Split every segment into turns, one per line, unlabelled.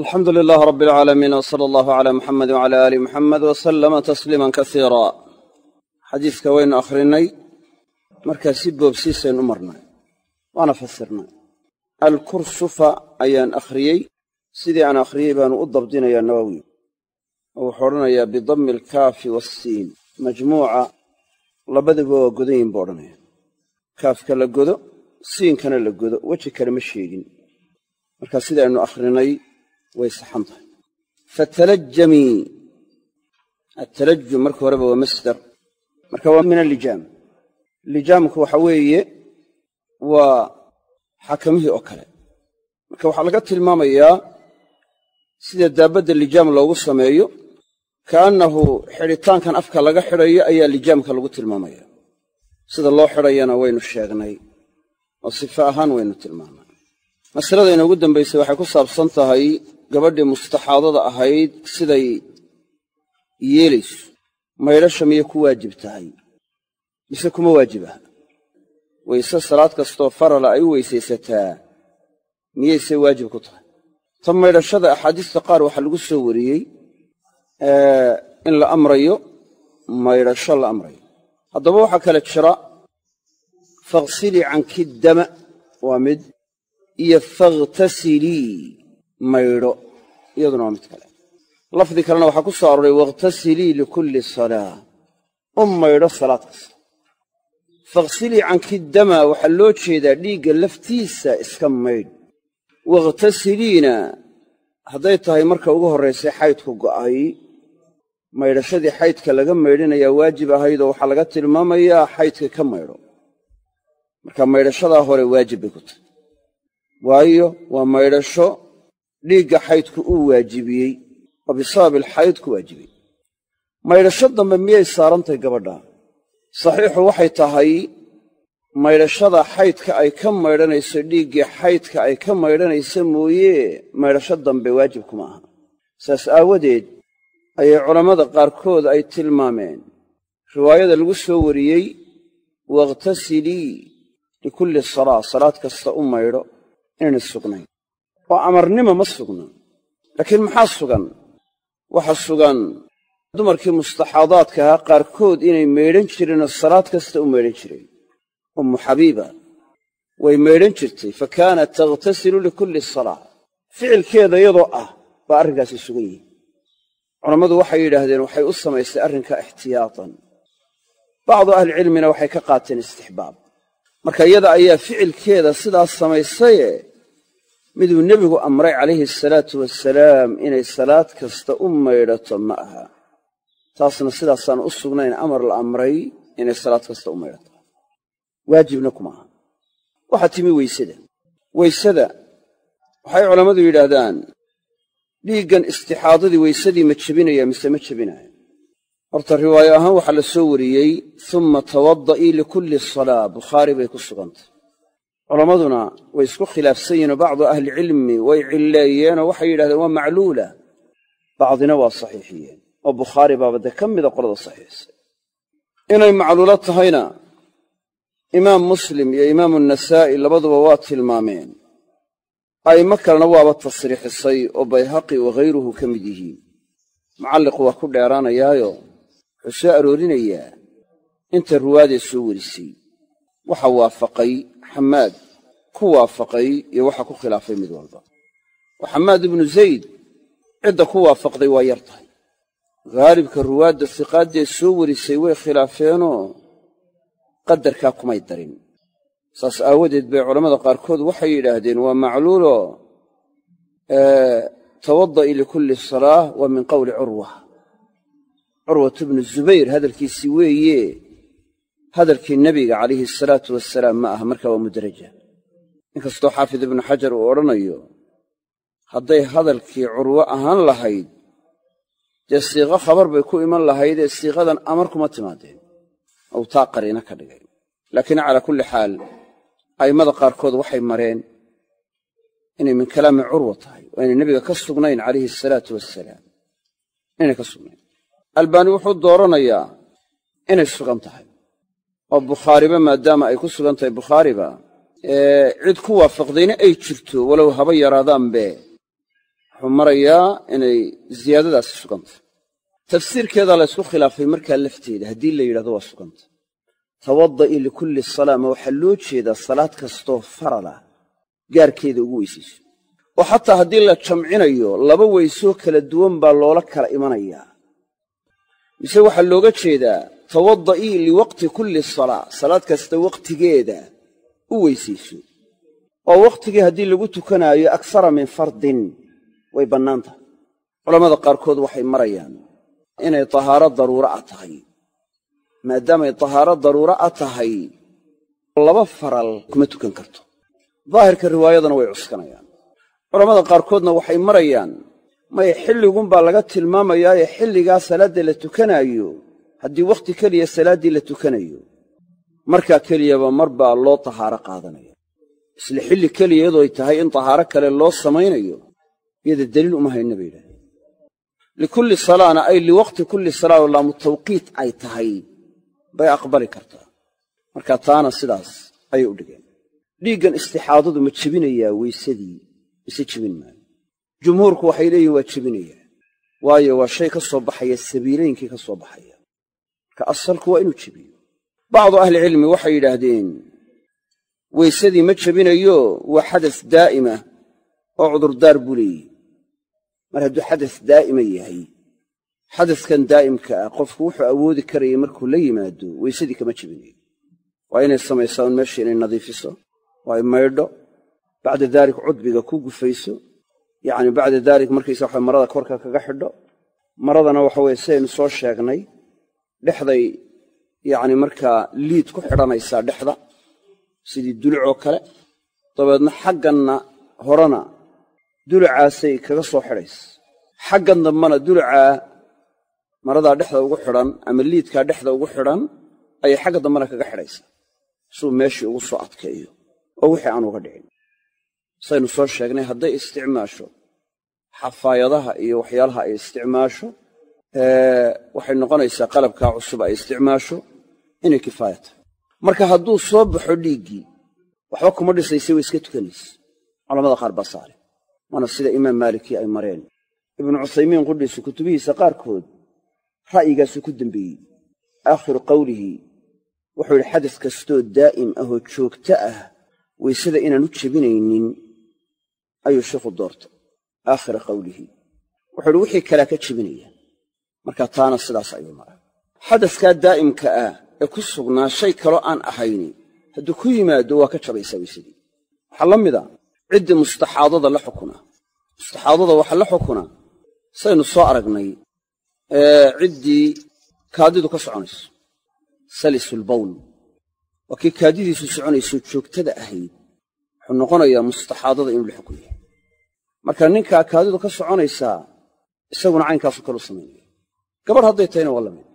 alxamdu lilaah rab alcaalamiin w sala allahu cala muxamedi wcala aali muxamed wa sallama tasliiman kasiira xadiiska waynu akhrinay markaa si boobsiisaynu u marnay waana fasirnay alkursufa ayaan akhriyey sidii aan akhriyey baanu u dabdinayaa nawowi oo wuxuu odhanayaa bidammi alkaafi waasiin majmuuca labaduba waa godan yihiin buu odhanaya kaafka la godo siinkana la godo weji kale ma way saxan tahay. Fatalajamii atalajum marka horeba waa masdar marka waa min allijaam. Lijaamku waxa weeye waa xakamihii oo kale. Marka waxaa laga tilmaamayaa sida daabadda lijaam loogu sameeyo kaannahu xidhitaankan afka laga xidhayo ayaa lijaamka lagu tilmaamaya. Sida loo xidhayana waynu sheegnay oo sifa ahaan waynu tilmaamay masalada inoogu waxay ku saabsan tahay gabadhii mustaxaadada ahayd siday yeelayso maydhasha miyay ku waajib tahay. Mise kuma waajib aha wayse salaad kastoo farala ay u weysaysataa miyayse waajib ku tahay. Ta maydhashada axaadiista qaar waxaa lagu soo wariyey in la amrayo maydhasho la amrayo. Haddaba waxaa kale jira fakhsilii canki dama waa mid iyo fakhtasilii maydho iyaduna waa mid kale. Lafdi kalena waxaa ku soo arooray wakhtasilii likulli salaa. U maydho salaad kasta. Fakhsilii canki dama waxaa loo jeedaa dhiigga laftiisa iska maydh. Wakhtasiliina hadday tahay marka ugu horraysay xaydku go'ay. Maydhashadii xaydka laga maydhinayaa waajib ahaydoo waxaa laga tilmaamayaa xaydka ka maydho. Marka maydhashadaa hore waajib bay ku tahay. Waayo waa maydhasho dhiigga xaydku uu waajibiyey oo bisabab ilxayd ku waajibiyey. Maydhasho dambe miyay saarantahay gabadha? Saxiixu waxay tahay maydhashada xaydka ay ka maydhanayso dhiiggii xaydka ay ka maydhanaysa mooye maydhasho dambe waajib kuma aha. Saas aawadeed ayay culammada qaarkood ay tilmaameen. Riwaayada lagu soo wariyey wakhtasilii likulli salaa salaad kasta u maydho inayna sugnayn oo amarnima ma sugna laakiin maxaa sugan? Waxa sugan dumarkii mustaxaadaadka ahaa qaarkood inay maydhan jireenoo salaad kasta u maydhan jireen. Ummu xabiiba way maydhan jirtay fa kaanat takhtasilu likulli salaa ficilkeeda iyadoo ah baa arrinkaasi sugan yihi culammadu waxay yidhaahdeen waxay u samaysay arrinka ixtiyaatan. Bacdu ahlicilmina waxay ka qaateen istixbaab. Marka iyada ayaa ficilkeeda sidaas samaysaye miduu nebigu amray calayhi asalaatu wasalaam inay salaad kasta u maydhato ma aha. Taasna sidaasaan u sugnayn amar la amray inay salaad kasta u maydhato. Waajibna kuma aha. Waxaa timi weysada. Weysada waxay culammadu yidhaahdaan dhiiggan istixaadadii weysadii ma jebinaya mise ma jebinaayo horta riwaayo ahaan waxaa la soo wariyey umma tawadda'ii likulli salaa. Bukhaari bay ku sugantay culammaduna way isku khilaafsan yihinoo bacdu ahlicilmi way cilleeyeenoo waxay yidhahdeen waa macluula. Bacdina waa saxiixiyeen. Oo bukhaari baaba dee ka mida qolada saxiixisay inay macluulo tahayna imaam muslim iyo imaamu nasaa'i labaduba waa tilmaameen. A'immo kalena waaba tasriixisay oo bayhaqi waghayruhu ka mid yihiin. Mucalliqu waa ku dheeraanayaayo wuxuu soo aroorinayaa inta ruwaadee soo werisay waxa waafaqay xamaad ku waafaqay iyo waxa ku khilaafay mid walba. Oo xamaad ibnu zayd cidda ku waafaqday waa yar tahay. Haalibka ruwaadda siqaaddee soo werisay way khilaafeenoo qadarkaa kumay darin. Saas aawadeed bay culammada qaarkood waxay yidhaahdeen waa macluulo tawadda'i likulli salaah waa min qowli curwa curwatu bnu zubayr hadalkiisii weeye hadalkii nebiga calayhi asalaatu wasalaam ma aha markaa waa mudraja. Inkastoo xaafid ibnu xajar uu odhanayo hadday hadalkii curwo ahaan lahayd dee siiqo khabar bay ku iman lahaydee siiqadan amar kuma timaadeen. Ou taa qariino ka dhigay. Laakiin calaa kulli xaal a'immada qaarkood waxay mareen inay min kalaami curwa tahay oo aynay nebiga ka sugnayn calayhi asalaatu wasalaam inay ka sugnayn. Albaani wuxuu dooranayaa inay sugan tahay oo bukhaariba maadaama ay ku sugan tahay bukhaariba cid ku waafaqdayna ay jirto walow haba yaraadaanbe wuxuu marayaa inay ziyaadadaasi sugantay. Tafsiirkeedaa la ysku khilaafay markaa lafteeda haddii la yidhahdo waa suganta tawada'i likulli salaa ma waxaa loo jeedaa salaad kastoo farala gaarkeeda ugu weysayso. Oo xataa haddii la jamcinayo laba weysoo kala duwan baa loola kala imanayaa mise waxaa looga jeedaa tawadda'ii liwaqti kulli salaa. Salaad kasta wakhtigeeda u weysayso. Oo wakhtigii haddii lagu tukanaayo aksara min fardin. Way bannaan tahay. Culammada qaarkood waxay marayaan inay tahaaro daruura a tahay. Maadaamay tahaaro daruura a tahay laba faral kuma tukan karto. Daahirka riwaayadana way cuskanayaan. Culammada qaarkoodna waxay marayaan maya xilligunbaa laga tilmaamayaaye xilligaa salaadda la tukanaayo haddii wakhti keliya salaaddii la tukanayo markaa keliyaba mar baa loo tahaaro qaadanaya isla xilli keliya iyadooy tahay in tahaaro kale loo samaynayo iyada deliil uma hayna bay yidhahdeen. Likulli salaana ay liwaqti kulli salaa oo tawqiit ay tahay bay aqbali kartaa. Marka taana sidaas ayay u dhigeen. Dhiiggan istixaadadu ma jebinayaa weysadii mise jebin maayo? Jumhuurku waxay leeyihiin waa jebinayaa waayo waa shay ka soo baxaya sabiilaynkii ka soo baxaya marka asalku waa inuu jebiyo. Bacdu ahlicilmi waxay yidhaahdeen weysadii ma jebinayo waa xadas daa'ima oo cudurdaar buu leeyihi mar hadduu xadas daa'ima yahay xadaskan daa'imka ah qofku wuxuu awoodi karayay markuu la yimaado weysadii kama jebinayo. Waa inay samaysaa un meesha inay nadiifiso waa ay maydho bacda daalik cudbiga ku gufayso yacni bacda daalik markaysa waxa marada korka kaga xidho. Maradana waxa weye sidaynu soo sheegnay dhexday yacni markaa liid ku xidhanaysaa dhexda sidii dulucoo kale dabeedna xagganna horena dulucaasay kaga soo xidhaysa xaggan dambana dulucaa maradaa dhexda ugu xidhan ama liidkaa dhexda ugu xidhan ayay xagga dambena kaga xidhaysaa suu meeshii ugu soo adkeeyo. Oo wixii aan uga dhicin. Saynu soo sheegnay hadday isticmaasho xafaayadaha iyo waxyaalaha ay isticmaasho waxay noqonaysaa qalabkaa cusub ay isticmaasho inay kifaaya tahay marka hadduu soo baxo dhiiggii waxba kuma dhisaysa way iska tukanaysa. Culamada qaar baa saale waana sida imaam maalikii ay mareen. Ibnu cuthaymiin qudhiisu kutubihiisa qaarkood ra'yigaasuu ku dembeeyey aakhiru qawlihi wuxuu yidhi xadas kastoo daa'im ahoo joogto ah waysada inaan u jebinaynin ayuu sheikhu doortay. Aakhira qawlihi. Wuxuu yidhi wixii kalea ka jebinaya marka taana sidaas ayuu maray. Xadaskaa daa'imka ah ee ku sugnaa shay kaloo aan ahayni hadduu ku yimaado waa ka jabaysaa weysadii waxaa la mida ciddii mustaxaadada la xukuna. Mustaxaadada waxaa la xukuna. Saynu soo aragnay ciddii kaadidu ka soconayso. Salisulbawl waa kii kaadidiisu soconayso joogtada ahayd. Wuxuu noqonayaa mustaxaadada inuu la xukun yahay marka ninkaa kaadidu ka soconaysaa isaguna caynkaasu kalu samaynaya gabadh hadday tahayna waa la mid.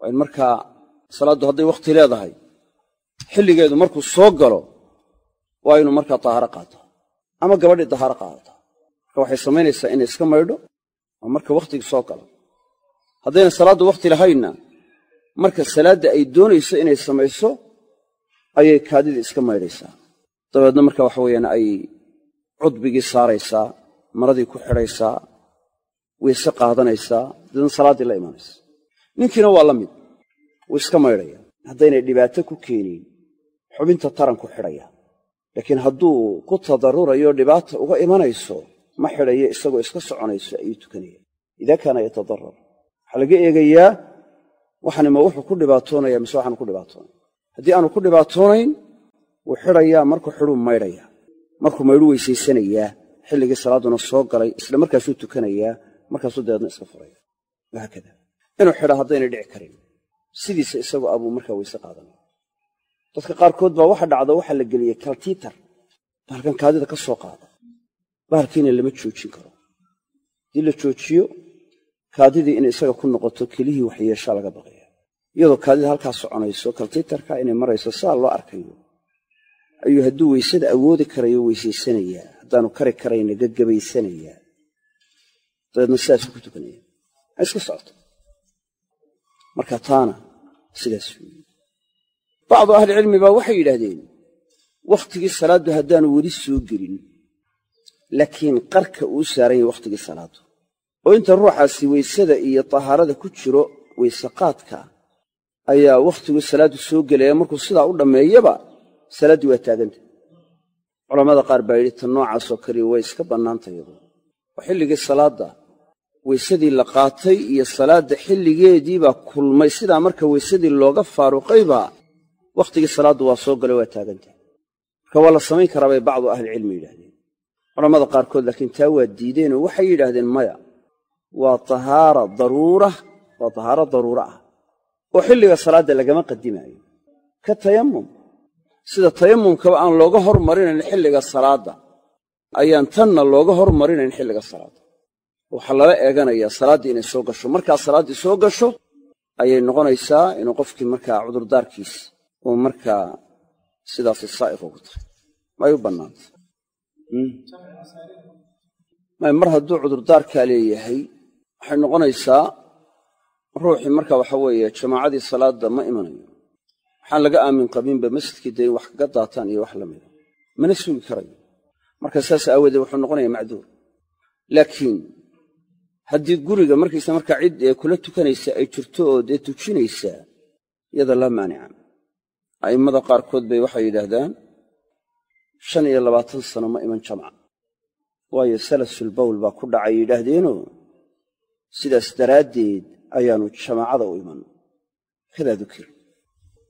Waa in markaa salaaddu hadday wakhti leedahay xilligeedu markuu soo galo waa inuu markaa dahaaro qaataa ama gabadhii dahaaro qaadataa marka waxay samaynaysaa inay iska maydho oo marka wakhtigii soo galo. Haddayna salaaddu wakhti lahaynna marka salaadda ay doonayso inay samayso ayay kaadidii iska maydhaysaa. Dabeedna marka waxa weeyaan ay cudbigii saaraysaa maradii ku xidhaysaa weyse qaadanaysaa salaaddii la imanaysa ninkiina waa la mid. Wuu iska maydhaya. Haddaynay dhibaato ku keenin. Xubinta taranku xidhaya. Laakiin hadduu ku tadarrurayo dhibaata uga imanayso ma xidhayo isagoo iska soconayso ayuu tukanaya. Idaa kaana yatadarar waxaa laga eegayaa waxani wuxuu ku dhibaatoonaya mise waxaanu ku dhibaatoonay. Haddii aanu ku dhibaatoonayn wuu xidhayaa markuu xidhuu maydhaya. Markuu maydhu weysaysanayaa xilligii salaadduna soo galay isla markaasuu tukanayaa markaasuu dabeedna iska furaya wahaakada inuu xidha haddaynay dhici karin. Sidiisa isagoo abuu markaa weyse qaadanaya dadka qaarkood baa waxa dhacda waxaa la geliyey kaltiitar. Bahalkan kaadida ka soo qaada. Bahalkiina lama joojin karo. Haddii la joojiyo kaadidii inay isaga ku noqoto kelihii waxyeeshaa laga baqaya. Iyadoo kaadida halkaa soconayso kaltiitarka inay marayso saa loo arkayo. Ayuu hadduu weysada awoodi karayo weysaysanayaa haddaanu kari karayna gagabaysanayaa dabeedna sidaasuu ku tukanaya ha iska socoto. Marka taana sidaas weeye. Bacdu ahlicilmi baa waxay yidhaahdeen wakhtigii salaaddu haddaanu weli soo gelin laakiin qarka uu saaran yahay wakhtigii salaadu oo inta ruuxaasi weysada iyo tahaarada ku jiro weysaqaadka ayaa wakhtigii salaaddu soo gelaya markuu sidaa u dhammeeyaba salaaddii waa taaganta. Culammada qaar baa yidhi tan noocaasoo kaliya way iska bannaanta yadu oo xilligii salaadda weysadii la qaatay iyo salaadda xilligeediibaa kulmay. Sidaa marka weysadii looga faaruqaybaa wakhtigii salaaddu waa soo galay waa taaganta marka waa la samayn karaa bay bacdu ahlicilmi yidhahdeen culammada qaarkood laakiin taa waa diideenoo waxay yidhaahdeen maya waa tahaara daruura waa tahaaro daruuro ah oo xilliga salaadda lagama qadimaayo. Ka tayammum. Sida tayammumkaba aan looga hormarinayn xilliga salaadda ayaan tanna looga hormarinayn xilliga salaadda waxaa lala eeganayaa salaaddii inay soo gasho. Markaa salaaddii soo gasho ayay noqonaysaa inuu qofkii markaa cudurdaarkiis uu markaa sidaasi saa'iq ugu tahay. May u bannaantay may mar hadduu cudurdaarkaa leeyahay waxay noqonaysaa ruuxii marka waxa weeye jamaacadii salaadda ma imanayo. Waxaan laga aamin qabinba masjidkii dee wax kaga daataan iyo wax la mida. Mana sugi karayo. Marka saas aawoodee wuxuu noqonayaa macduur. Laakiin haddii guriga markaysa markaa cid ee kula tukanaysa ay jirto oo dee tujinaysaa iyada laa maanica. A'immada qaarkood bay waxay yidhaahdaan shan iyo labaatan sano ma iman jamca. Waayo salasul bawl baa ku dhacay yidhaahdeenoo sidaas daraaddeed ayaannu jamaacada u iman. Kadaa dukir.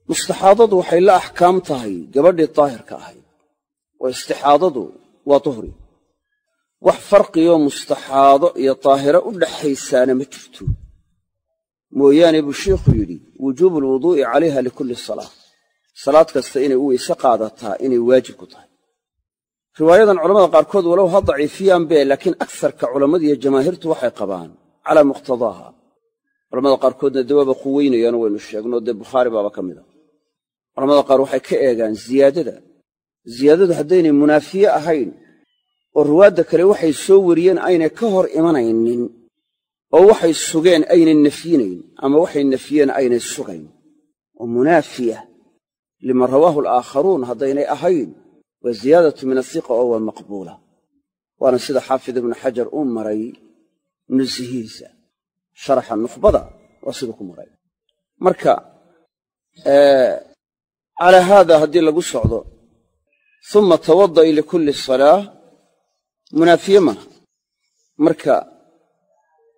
Mustaxaadadu waxay la axkaam tahay gabadhii daahirka ahayd. Oo istixaadadu waa duhri wax farqiyoo mustaxaado iyo daahiro u dhaxaysaana ma jirto. Mooyaane buu sheikhu yidhi wujuubu alwuduu'i calayha likulli salaa salaad kasta inay u weyse qaadataa inay waajib ku tahay. Riwaayadan culamada qaarkood walow ha daciifiyaan bee laakiin agsarka culammadiiyo jamaahiirtu waxay qabaan calaa muqtadaaha. Culamada qaarkoodna dee waaba quweynayaano waynu sheegno dee bukhaari baaba ka mida culamada qaar waxay ka eegaan ziyaadada. Ziyaadadu haddaynay munaafiye ahayn oo ruwaadda kale waxay soo wariyeen aynay ka hor imanaynin oo waxay sugeen aynay nafyinayn ama waxay nafyeen aynay sugayn. Oo munaafiya lima rawaahu alaakharuun haddaynay ahayn waa ziyaadatu min asiqa oo waa maqbuula. Waana sida xaafid ibnu xajar u maray nusihiisa sharaxa nukhbada waa siduu ku maray. Marka calaa haada haddii lagu socdo uma tawada'i likulli salaa munaafiye maaha marka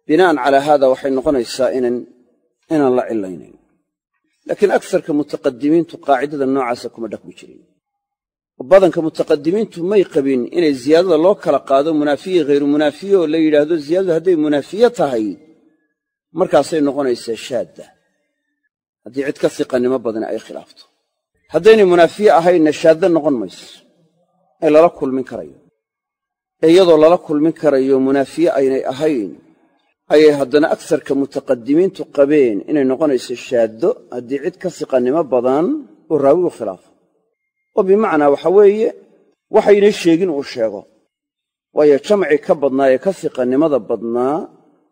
bina'an calaa haada waxay noqonaysaa inaan la cilaynayn laakiin agsarka mutaqadimiintu qaacidada noocaasa kuma dhaqmi jirin. Badanka mutaqadimiintu may qabin inay ziyaadada loo kala qaado munaafiye hayru munaafiye oo la yidhaahdo ziyaadadu hadday munaafiye tahay markaasay noqonaysaa shaadda. Haddii cid ka siqannimo badani ay khilaafto. Haddaynay munaafiye ahaynna shaadda noqon mayso. Ee lala kulmin karayo ee iyadoo lala kulmin karayo munaafiye aynay ahayn ayay haddana agsarka mutaqadimiintu qabeen inay noqonayso shaaddo haddii cid ka siqannimo badan uu raawigu khilaafo. Oo bimacnaa waxa weeye waxaynay sheegin uu sheego. Waayo jamcii ka badnaa ee ka siqannimada badnaa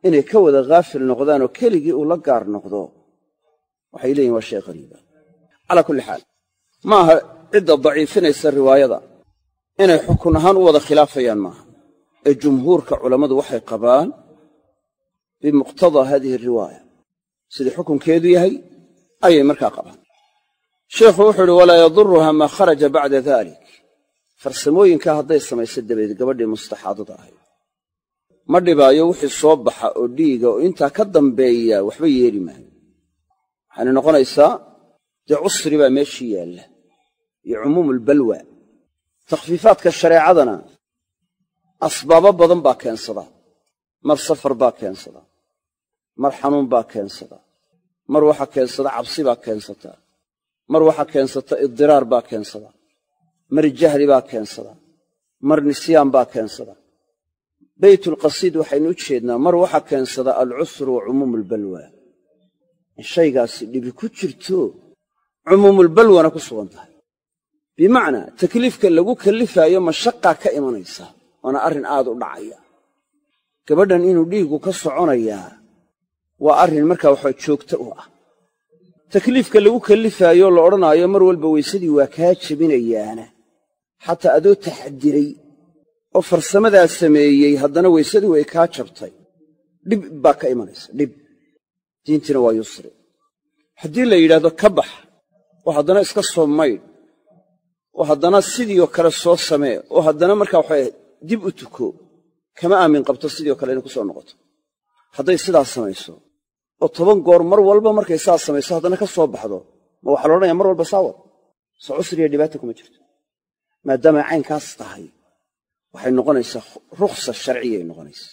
inay ka wada haafil noqdaanoo keligii uu la gaar noqdo waxay leeyihiin waa shay qariiba calaa kulli xaal ma aha cidda daciifinaysa riwaayada inay xukun ahaan u wada khilaafayaan maaha. Ee jumhuurka culammadu waxay qabaan bimuqtadaa haadihi riwaaya. Sidii xukunkeedu yahay ayay markaa qabaan. Sheikhu wuxuu uhi walaa yaduruha maa kharaja bacda dalik farsamooyinkaa hadday samayso dabadeed gabadhii mustaxaadada ahayd. Ma dhibaayo wixii soo baxa oo dhiiga oo intaa ka dambeeya waxba yeeli maayo. Waxaana noqonaysaa dee cusri baa meeshii yaalla iyo cumuumulbalwa takhfiifaadka shareecadana asbaabo badan baa keensada. Mar safar baa keensada. Mar xanuun baa keensada. Mar waxaa keensada cabsi baa keensata. Mar waxaa keensata idiraar baa keensada. Mar jahli baa keensada. Mar nisyaan baa keensada. Beytulqasiid waxaynu u jeednaa mar waxaa keensada alcusru wa cumuumulbalwa in shaygaasi dhibi ku jirto cumuumulbalwana ku sugan tahay bimacnaa takliifka lagu kallifaayo mashaqaa ka imanaysa waana arrin aad u dhacaya. Gabadhan inuu dhiiggu ka soconayaa waa arrin markaa waxaa joogto u ah. Takliifka lagu kallifaayo la odhanaayo mar walba weysadii waa kaa jebinayaana. Xataa adoo taxadiray oo farsamadaa sameeyey haddana weysadii way kaa jabtay. Dhib baa ka imanaysa dhib. Diintiina waa yusri. Haddii la yidhaahdo ka bax oo haddana iska soo maydh oo haddana sidiioo kale soo samee oo haddana markaa waxay dib u tuko kama aamin qabto sidii o kale inay ku soo noqoto. Hadday sidaas samayso oo toban goor mar walba markay saas samayso haddana ka soo baxdo ma waxaa la odhanaya mar walba saawad? Soo cusriya dhibaata kuma jirto. Maadaamay caynkaas tahay waxay noqonaysaa rukhsa sharciyay noqonaysa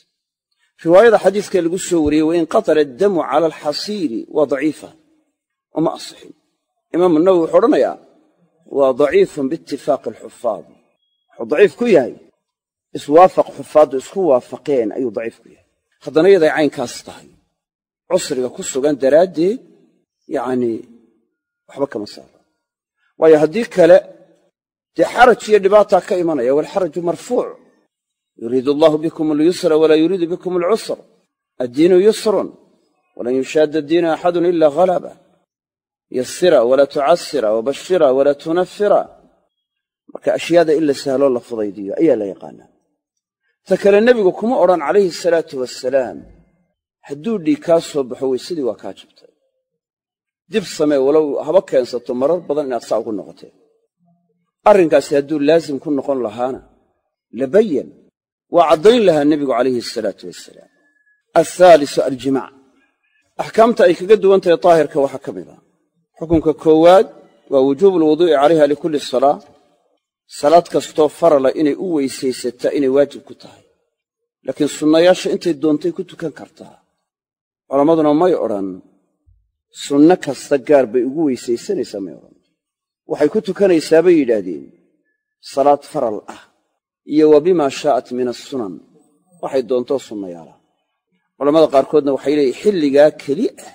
riwaayada xadiiska lagu soo wariyey wain qatala addamu cala alxasiiri waa daciifa uma asixin imaamu nawowi wuxuu odhanayaa waa daciifun biitifaaqi alxufaad. Wuxuu daciif ku yahay. Iswaafaq xufaaddu isku waafaqeen ayuu daciif ku yahay. Haddana yaday caynkaas tahay. Cusriga ku sugan daraaddeed yacnii waxba kama saaro. Waayo haddii kale dee xaraj iyo dhibaataa ka imanaya waalxaraju marfuuc. Yuriidu allahu bikum alyusra walaa yuriidu bikum alcusr addiinu yusrun. Walan yushaadda diina axadun ila halaba yasira walaa tucasira wabashira walaa tunafira marka ashyaada in la sahloo la fudaydiyo ayaa la yaqaanaa. Ta kale nebigu kuma odhan calayhi asalaatu wasalaam hadduu dhiig kaa soo baxo weysadii waa kaa jabtay. Dib samee walow haba keensato marar badan inaad saa ugu noqotee. Arrinkaasi hadduu laasim ku noqon lahaana labayan waa caddayn lahaa nebigu calayhi asalaatu wasalaam althaalisu aljimac axkaamta ay kaga duwan tahay daahirka waxaa ka mid ah xukunka koowaad waa wujuubu alwuduu'i calayha likulli salaa. Salaad kastoo farala inay u weysaysataa inay waajib ku tahay. Laakiin sunnayaasha intay doontay ku tukan kartaa. Culammaduna may odhan sunno kasta gaar bay ugu weysaysanaysaa may odhan. Waxay ku tukanaysaa bay yidhaahdeen salaad faral ah iyo wa bimaa shaa'at min asunan waxay doontoo sunnayaala culammada qaarkoodna waxay leeyihiin xilligaa keli ah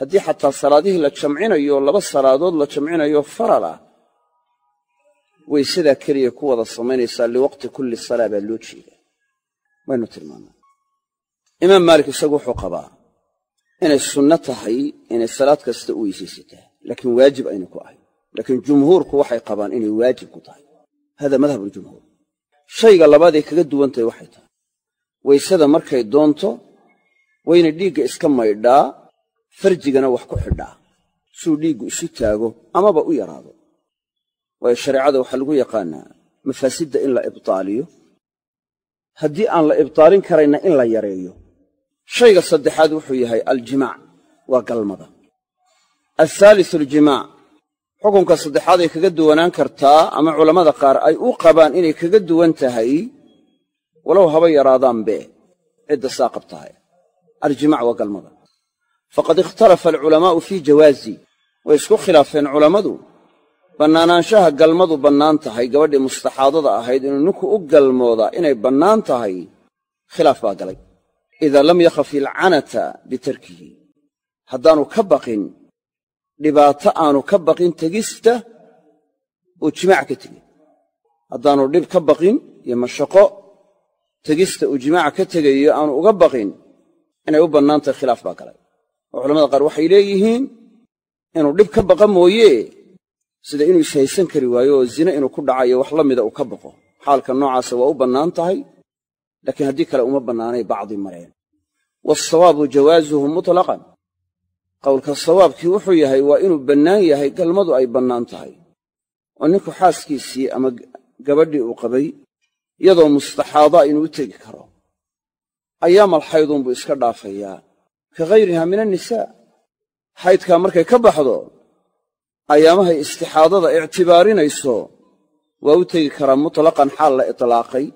haddii xataa salaadihii la jamcinayo laba salaadood la jamcinayo faral ah weysadaa keliya ku wada samaynaysaa liwaqti kulli salaa baa loo jeedaa. Waynu tilmaannaa imaam maalik isagu wuxuu qabaa inay sunno tahay inay salaad kasta u weysaysataa laakiin waajib ayna ku ahayn laakiin jumhuurku waxay qabaan inay waajib ku tahay. Hada madhabuljumhuur shayga labaaday kaga duwan tahay waxay tahay. Weysada markay doonto wayna dhiigga iska maydhaa farjigana wax ku xidhaa suu dhiiggu isu taago amaba u yaraado. Waayo shareecada waxaa lagu yaqaannaa mafaasidda in la ibtaaliyo. Haddii aan la ibtaalin karayna in la yareeyo. Shayga saddexaad wuxuu yahay aljimaac waa galmada. Althaalisu aljimaac xukunka saddexaad ay kaga duwanaan kartaa ama culammada qaar ay u qabaan inay kaga duwan tahay walow haba yaraadaanbe cidda saa qabtahay aljimaac waa galmada faqad ikhtalafa alculamaa'u fii jawaazi way isku khilaafeen culammadu bannaanaanshaha galmadu bannaan tahay gabadhii mustaxaadada ahayd inuu ninku u galmoodaa inay bannaan tahay khilaaf baa galay idaa lam yakhaf ilcanata bitarkihi haddaanu ka baqin dhibaato aanu ka baqin tegista uu jimaac ka tegin haddaanu dhib ka baqin iyo mashaqo tegista uu jimaaca ka tegayo aanu uga baqin inay u bannaan tahay khilaaf baa galay oo culamada qaar waxay leeyihiin inuu dhib ka baqa mooye sida inuu ishaysan kari waayo oo zine inuu ku dhacayo wax la mida uu ka baqo. Xaalka noocaasa waa u bannaan tahay laakiin haddii kale uma bannaanay bacdi mareen. Waalsawaabu jawaasuhu mutlaqan. Qowlka sawaabkii wuxuu yahay waa inuu bannaan yahay galmadu ay bannaan tahay. Oo ninku xaaskiisii ama gabadhii uu qabay iyadoo mustaxaadaa inuu u tegi karo. Ayaamal xayduunbuu iska dhaafayaa ka hayriha min annisaa xaydkaa markay ka baxdo ayaamahay istixaadada ictibaarinayso waa u tegi karaa mutlaqan xaal la itlaaqay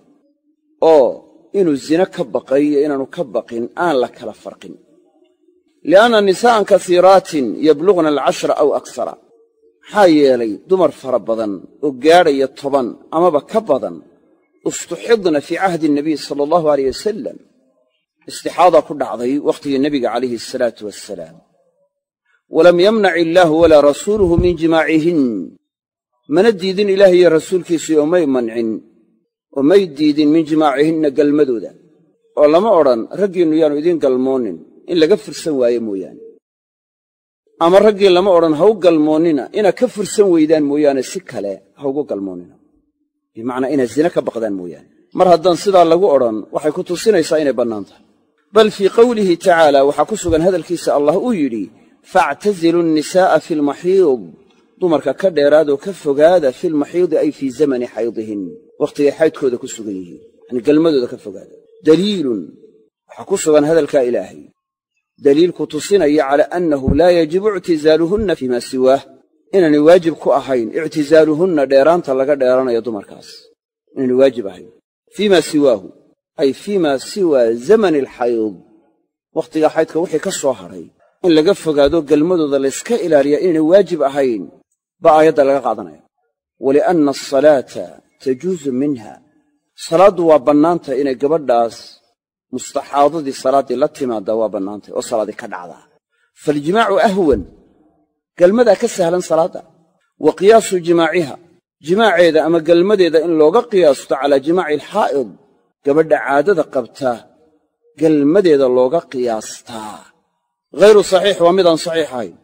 oo inuu zine ka baqay iyo inaanu ka baqin aan la kala farqin. Lianna nisaa'an kasiiraatin yablughna alcashra aw aksara. Maxaa yeelay dumar fara badan oo gaadhaya toban amaba ka badan istuxidna fii cahdi nabiy sala allahu aleyh wasalam istixaadaa ku dhacday wakhtigii nebiga calayhi asalaatu wassalaam. Walam yamnac illaahu walaa rasuuluhu min jimaacihin. Mana diidin ilaah iyo rasuulkiisii oo may mancin oo may diidin min jimaacihinna galmadooda. Oo lama odhan raggiinnu yaanu idiin galmoonin in laga fursan waaye mooyaane. Ama raggii lama odhan ha u galmoonnina inaad ka fursan weydaan mooyaane si kale ha ugu galmoonnina bimacnaa inaad zine ka baqdaan mooyaane. Mar haddaan sidaa lagu odhan waxay ku tusinaysaa inay bannaan tahay bal fii qowlihi tacaala waxaa ku sugan hadalkiisa allah uu yidhi faactazilu nnisaa'a fi lmaxiid dumarka ka dheeraadoo ka fogaada fi lmaxiidi ay fii zamani xaydihin. Wakhtigay xaydkooda ku sugan yihiin yacnii galmadooda ka fogaada. Daliilun waxaa ku sugan hadalkaa ilaahay. Daliilku tusinaya cala annahu laa yajibu ictisaaluhunna fii maa siwaah inaanay waajib ku ahayn ictisaaluhunna dheeraanta laga dheeranayo dumarkaas. Inaanay waajib ahayn fii maa siwaahu ay fii maa siwaa zamani alxayd wakhtiga xaydka wixii ka soo hadhay in laga fogaado galmadooda layska ilaaliyaa inaynay waajib ahayn baa aayadda laga qaadanaya. Walianna asalaata tajuusu minha. Salaaddu waa bannaantah inay gabadhaas mustaxaadadii salaaddii la timaaddaa waa bannaantay oo salaaddii ka dhacdaa. Faaljimaacu ahwan galmadaa ka sahlan salaadda. Wa qiyaasu jimaaciha jimaaceeda ama galmadeeda in looga qiyaasto calaa jimaaci alxaa'id gabadha caadada qabtaa galmadeeda looga qiyaastaa. Ghayru saxiix waa midaan saxiix ahayn.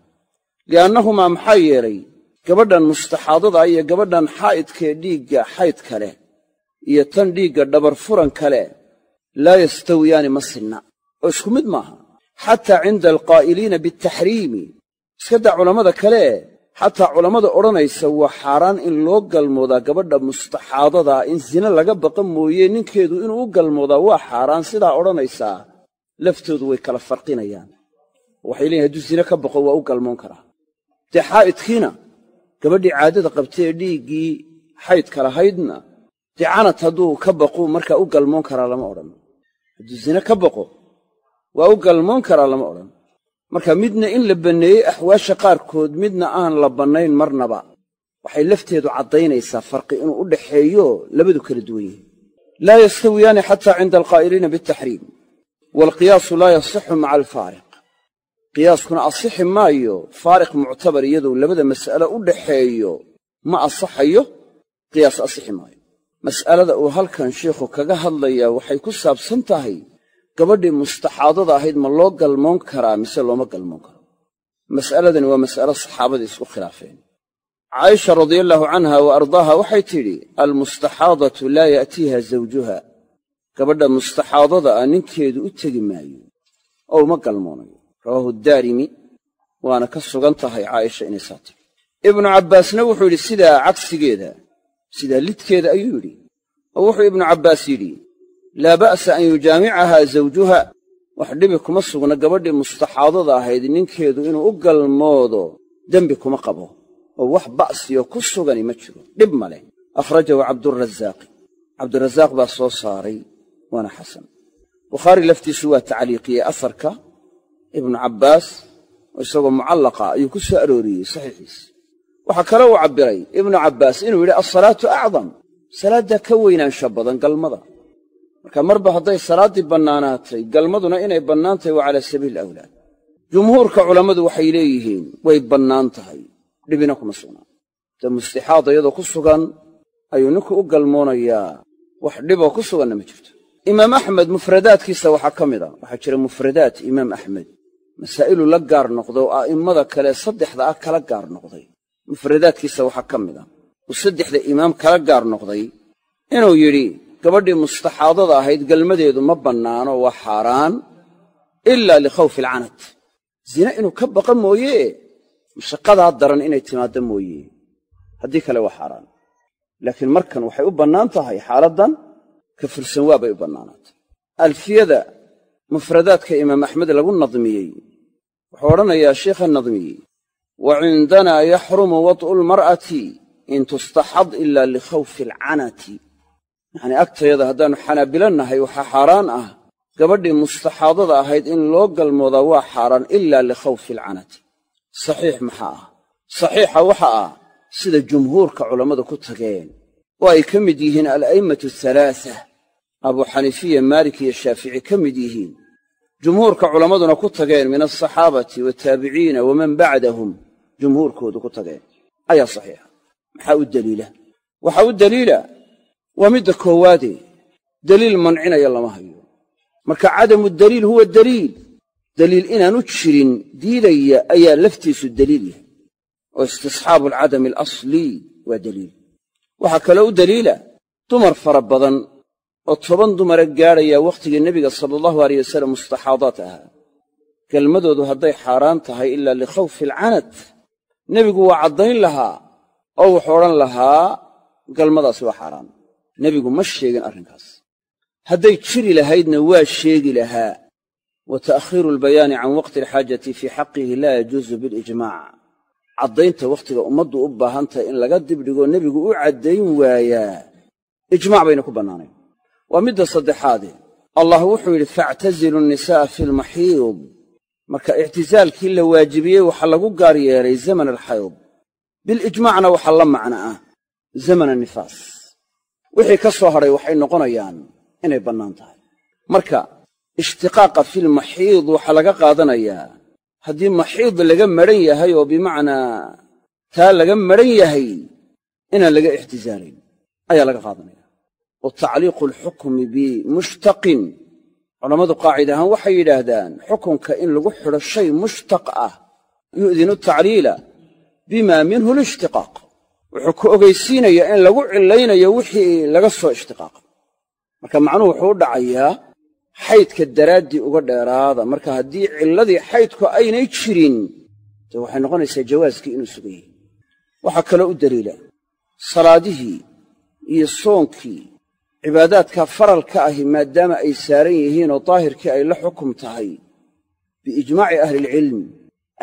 Li'annahumaa maxaa yeelay gabadhan mustaxaadada iyo gabadhan xaa'idkee dhiigga xaydka leh iyo tan dhiigga dhabar furan kale laa yastawiyaani ma sinna. Oo isku mid maaha xataa cinda alqaa'iliina bialtaxriimi iska daa culammada kale xataa culammada odhanaysa waa xaaraan in loo galmoodaa gabadha mustaxaadadaa in sine laga baqa mooye ninkeedu inuu u galmoodaa. Waa xaaraan sidaa odhanaysaa laftoodu way kala farqinayaan. Waxay leeyihiin hadduu sine ka baqo waa u galmoon karaa. Dee xaa'idkiina gabadhii caadada qabtay ee dhiiggii xaydka lahaydna dee canad hadduu ka baqu markaa u galmoon karaa lama odhan. Hadduu sine ka baqo waa u galmoon karaa lama odhan marka midna in la banneeyey axwaasha qaarkood midna aan la bannayn marnaba. Waxay lafteedu caddaynaysaa farqi inuu u dhaxeeyo labadu kala duwan yihiin laa yastawiyaani xataa cinda alqaa'iliina bialtaxriim waalqiyaasu laa yasixu maca alfaariq. Qiyaaskuna asixi maayo faariq muctabar iyaduu labada mas'alo u dhaxeeyo ma asaxayo qiyaas asixi maayo. Mas'alada uu halkan sheikhu kaga hadlayaa waxay ku saabsan tahay gabadhii mustaxaadada ahayd ma loo galmoon karaa mise looma galmoon karo? Mas'aladani waa mas'alo saxaabadii isku khilaafeen. Caaisha radiallaahu canha wa ardaaha waxay tidhi almustaxaadatu laa ya'tiiha zawjuha. Gabadha mustaxaadada ah ninkeedu u tegi maayo oo uma galmoonayo. Rawaahu daarimi waana ka sugan tahay caaisha inay saa tiri ibnu cabbaasna wuxuu yidhi sidaa cagsigeeda sidaa lidkeeda ayuu yidhi. Oo wuxuu ibnu cabbaas yidhi laa ba'sa an yujaamicahaa zawjuha. Wax dhibi kuma sugna gabadhii mustaxaadada ahayd ninkeedu inuu u galmoodo dembi kuma qabo. Oo wax ba'siyo ku sugani ma jiro. Dhib ma leh. Akhrajahu cabdurasaaqi cabdurasaaq baa soo saaray waana xasan. Bukhaari laftiisu waa tacliiqiyey asarka. Ibnu cabbaas oo isagoo mucallaqa ayuu ku soo arooriyey saxiixiisa waxaa kale uu cabbiray ibnu cabbaas inuu yidhi alsalaatu acdam salaaddaa ka weynaansha badan galmada marka marba hadday salaaddii bannaanaatay galmaduna inay bannaan tahay waa calaa sabiili awlaa jumhuurka culammadu waxay leeyihiin way bannaan tahay. Dhibina kuma sugnaan. Dee mustixaada iyadoo ku sugan ayuu ninku u galmoonayaa wax dhiboo ku suganna ma jirto. Imaam axmed mufradaadkiisa waxaa ka mid a waxaa jira mufradaat imaam axmed. Masaa'ilu la gaar noqday oo a'immada kale saddexda ah kala gaar noqday. Mufradaadkiisa waxaa ka mid a uu saddexda imaam kala gaar noqday inuu yidhi gabadhii mustaxaadada ahayd galmadeedu ma bannaano waa xaaraan ilaa likhawfi alcanad. Zine inuu ka baqa mooye? Mashaqadaa daran inay timaaddo mooye. Haddii kale waa xaaraan. Laakiin markan waxay u bannaan tahay xaaladdan ka fursan waa bay u bannaanaatay alfiyada mufradaadka imaam axmed lagu nadmiyey wuxuu odhanayaa sheikha nadmiyey wa cindanaa yaxrumu wad'u lmar'ati in tustaxad ila likhawfi alcanati yacnii agtayada haddaannu xanaabilo nahay waxaa xaaraan ah. Gabadhii mustaxaadada ahayd in loo galmoodaa waa xaaraan ilaa likhawfi alcanati saxiix maxaa ah. Saxiixa waxa ah sida jumhuurka culammadu ku tageen. Oo ay ka mid yihiin ala'imatu halaasa abuu xaniifiya maalik iyo shaafici ka mid yihiin. Jumhuurka culammaduna ku tageen min alsaxaabati wataabiciina waman bacdahum. Jumhuurkoodu ku tageen. Ayaa saxiixa. Maxaa u deliila waxaa u deliila waa midda koowaade deliil mancinaya lama hayo. Marka cadamu daliil huwa daliil. Daliil inaanu jirin diidaya ayaa laftiisu deliil yahay. Oo istisxaabu alcadami alaslii waa deliil waxaa kaloo u deliila dumar fara badan oo toban dumara gaadhayaa wakhtigii nebiga sala allahu aleyh wasalam mustaxaadaat ahaa. Galmadoodu hadday xaaraan tahay ilaa likhawfi alcanad nebigu waa caddayn lahaa oo wuxuu odhan lahaa galmadaasi waa xaaraan nebigu ma sheegin arrinkaas. Hadday jiri lahaydna waa sheegi lahaa wa ta'khiiru albayaani can waqti alxaajati fii xaqihi laa yajuusu bilijmaac caddaynta wakhtiga ummaddu u baahan tahay in laga dibdhigoo nebigu u caddayn waayaa ijmaac bayna ku bannaanayn. Waa midda saddexaade allah wuxuu yidhi faactazilu nnisaa'a fi lmaxiid marka ictisaalkii la waajibiyey waxaa lagu gaar yeelay zaman alxayd bilijmaacna waxaa la macno ah zaman annifaas wixii ka soo hadhay waxay noqonayaan inay bannaan tahay. Marka ishtiqaaqa filmaxiid waxaa laga qaadanayaa haddii maxiid laga madhan yahay oo bimacnaa taa laga madhan yahay inaan laga ixtisaalayn ayaa laga qaadanaya. Wa tacliiqu alxukmi bimushtaqin culammadu qaacida ahaan waxay yidhaahdaan xukunka in lagu xidho shay mushtaq ah yu'dinu tacliila bima minhu lishtiqaaq wuxuu ku ogaysiinayaa in lagu cilaynayo wixii laga soo ishtiqaaqay marka macnuhu wuxuu u dhacayaa xaydka daraaddii uga dheeraada. Marka haddii cilladii xaydku aynay jirin dee waxay noqonaysaa jawaaskii inuu sugan yahay. Waxaa kaloo u daliila salaadihii iyo soonkii cibaadaadka faralka ahi maadaama ay saaran yihiin oo daahirkii ay la xukum tahay biijmaaci ahlilcilmi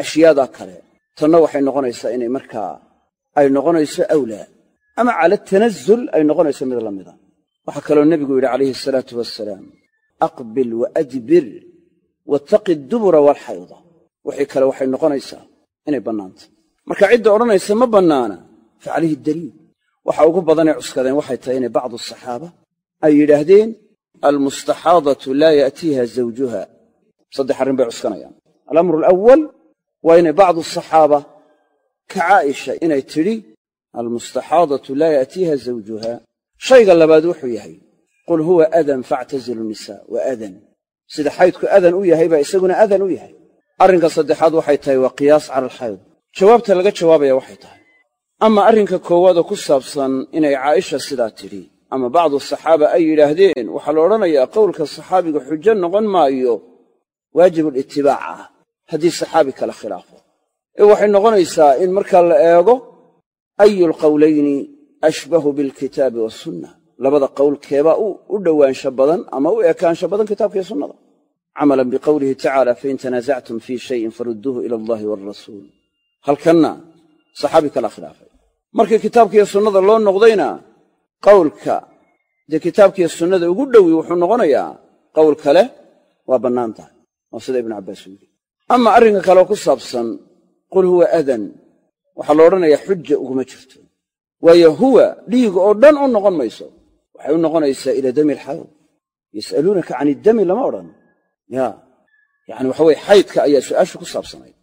ashyaadaa kale. Tanna waxay noqonaysaa inay markaa ay noqonayso awlaa. Ama cala tanazul ay noqonayso mid la mida. Waxaa kaloo nebigu yidhi calayhi asalaatu wasalaam aqbil wa adbir wattaqi dubura waalxayda wixii kale waxay noqonaysaa inay bannaantay marka cidda odhanaysa ma bannaana fa calayhi daliil. Waxa ugu badanay cuskadeen waxay tahay inay bacdu asaxaaba ay yidhaahdeen almustaxaadatu laa ya'tiiha zawjuha. Saddex arrin bay cuskanayaan. Alamru alawal waa inay bacdu asaxaaba ka caa'isha inay tidhi almustaxaadatu laa ya'tiiha zawjuha. Shayga labaad wuxuu yahay qul huwa adan faactazilu nisaa waa adan. Sida xaydku adan u yahay baa isaguna adan u yahay. Arrinka saddexaad waxay tahay waa qiyaas cala alxayd jawaabta laga jawaabaya waxay tahay ama arrinka koowaadoo ku saabsan inay caaisha sidaa tidhi ama bacdu saxaaba ay yidhaahdeen waxaa la odhanayaa qowlka saxaabiga xujo noqon maayo waajibulitibaac ah haddii saxaabi kala khilaafo waxay noqonaysaa in markaa la eego ayu lqowlayni ashbahu bilkitaabi waasunna labada qowl keebaa u dhowaansha badan ama u ekaansha badan kitaabka iyo sunnada. Camalan biqowlihi tacaala fain tanaasactum fii shayin farudduuhu ila allahi waalrasuul halkanna saxaabi kala khilaafay. Markii kitaabkiiyo sunnada loo noqdayna qowlka dee kitaabkiiyo sunnada ugu dhowi wuxuu noqonayaa qowl kale waa bannaan tahay waa sida ibnu cabbaas uu yidhi. Ama arrinka kaleoo ku saabsan qul huwa adan. Waxaa la odhanayaa xuja uguma jirto. Waayo huwa dhiiga oo dhan u noqon mayso. Waxay u noqonaysaa ila dami alxayd yas'aluunaka can iddami lama odhan. Ya yacani waxa weye xaydka ayaa su'aashu ku saabsanayd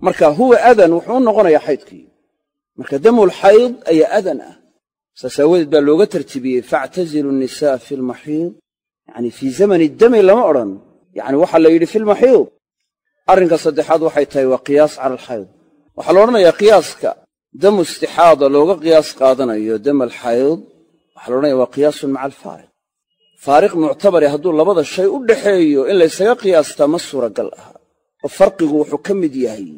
marka huwa adan wuxuu u noqonayaa xaydkii. Marka damulxayd ayaa adan ah. Saas aawadeed baa looga tartiibiyey faactazilu nnisaa fi lmaxiid yani fii zamani dami lama odhan. Yani waxaa la yidhi fi lmaxiid arrinka saddexaad waxay tahay waa qiyaas cala alxayd waxaa la odhanayaa qiyaaska damu istixaada looga qiyaas qaadanayo dam alxayd waxaa la odhanaya waa qiyaasun maca alfaariq faariq. Muctabari hadduu labada shay u dhaxeeyo in laysaga qiyaastaa ma suuragal aha. Oo farqigu wuxuu ka mid yahay.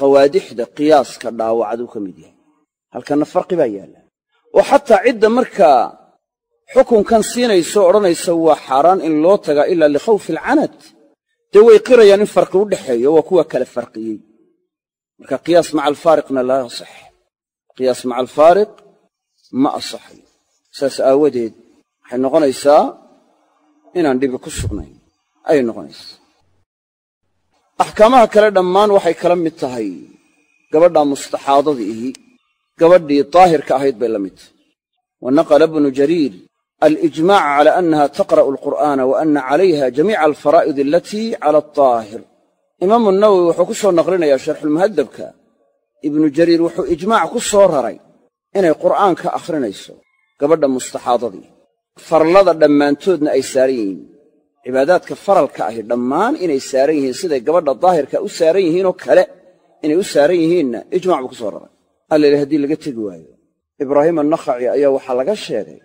Qawaadixda qiyaaska dhaawacaduu ka mid yahay. Halkanna farqi baa yaalla oo xataa cidda markaa xukunkan siinayso odhanaysa waa xaaraan in loo tagaa ilaa likhawfi alcanad dee way qirayaan in farqi u dhexeeyo waa kuwa kale farqiyey. Marka qiyaas maca alfaariqna laa yasax qiyaas maca alfaariq ma asaxayo saas aawadeed waxay noqonaysaa inaan dhibi ku sugnayn. Ayay noqonaysaa. Axkaamaha kale dhammaan waxay kala mid tahay. Gabadha mustaxaadada ihi. Gabadhii daahirka ahayd bay la mid tahay. Wa naqala bnu jariir alijmaca cala annaha taqra'u alqur'aana wa ana calayha jamiica alfaraa'id alatii cala aldaahir imaamu nawowi wuxuu ku soo naqlinayaa sharxulmuhadabka ibnu jariir wuxuu ijmaac ku soo raray inay qur'aanka akhrinayso gabadha mustaxaadadii farlada dhammaantoodna ay saaran yihiin cibaadaadka faralka ahi dhammaan inay saaran yihiin siday gabadha daahirka u saaran yihiinoo kale inay u saaran yihiinna ijmac buu ku soo raray alla haddii laga tegi waayo ibraahiim annakhaci ayaa waxaa laga sheegay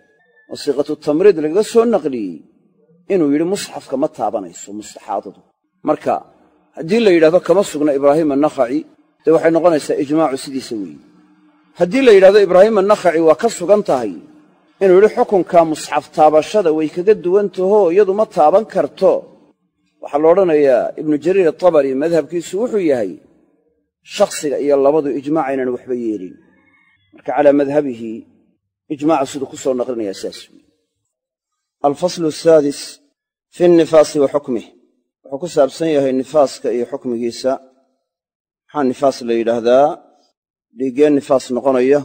oo siiqatu tamriid lagaga soo naqliyey inuu yidhi musxafka ma taabanayso mustaxaadadu. Marka haddii la yidhahdo kama sugna ibraahim annakhaci dee waxay noqonaysaa ijmaacu sidiisa weeye haddii la yidhahdo ibraahim annakhaci waa ka sugan tahay inuu yidhi xukunka musxaf taabashada way kaga duwan tahoo iyadu ma taaban karto. Waxaa la odhanayaa ibnu jariir atabari madhabkiisu wuxuu yahay shakhsiga iyo labadu ijmaac aynan waxba yeelin. Marka calaa madhabihi ijmaacu siduu ku soo naqlinayaa saas alfaslu asaadis fi nnifaasi wa xukmih wuxuu ku saabsan yahay nifaaska iyo xukmigiisa. Maxaa nifaas la yidhaahdaa? Dhiiggeen nifaas noqonaya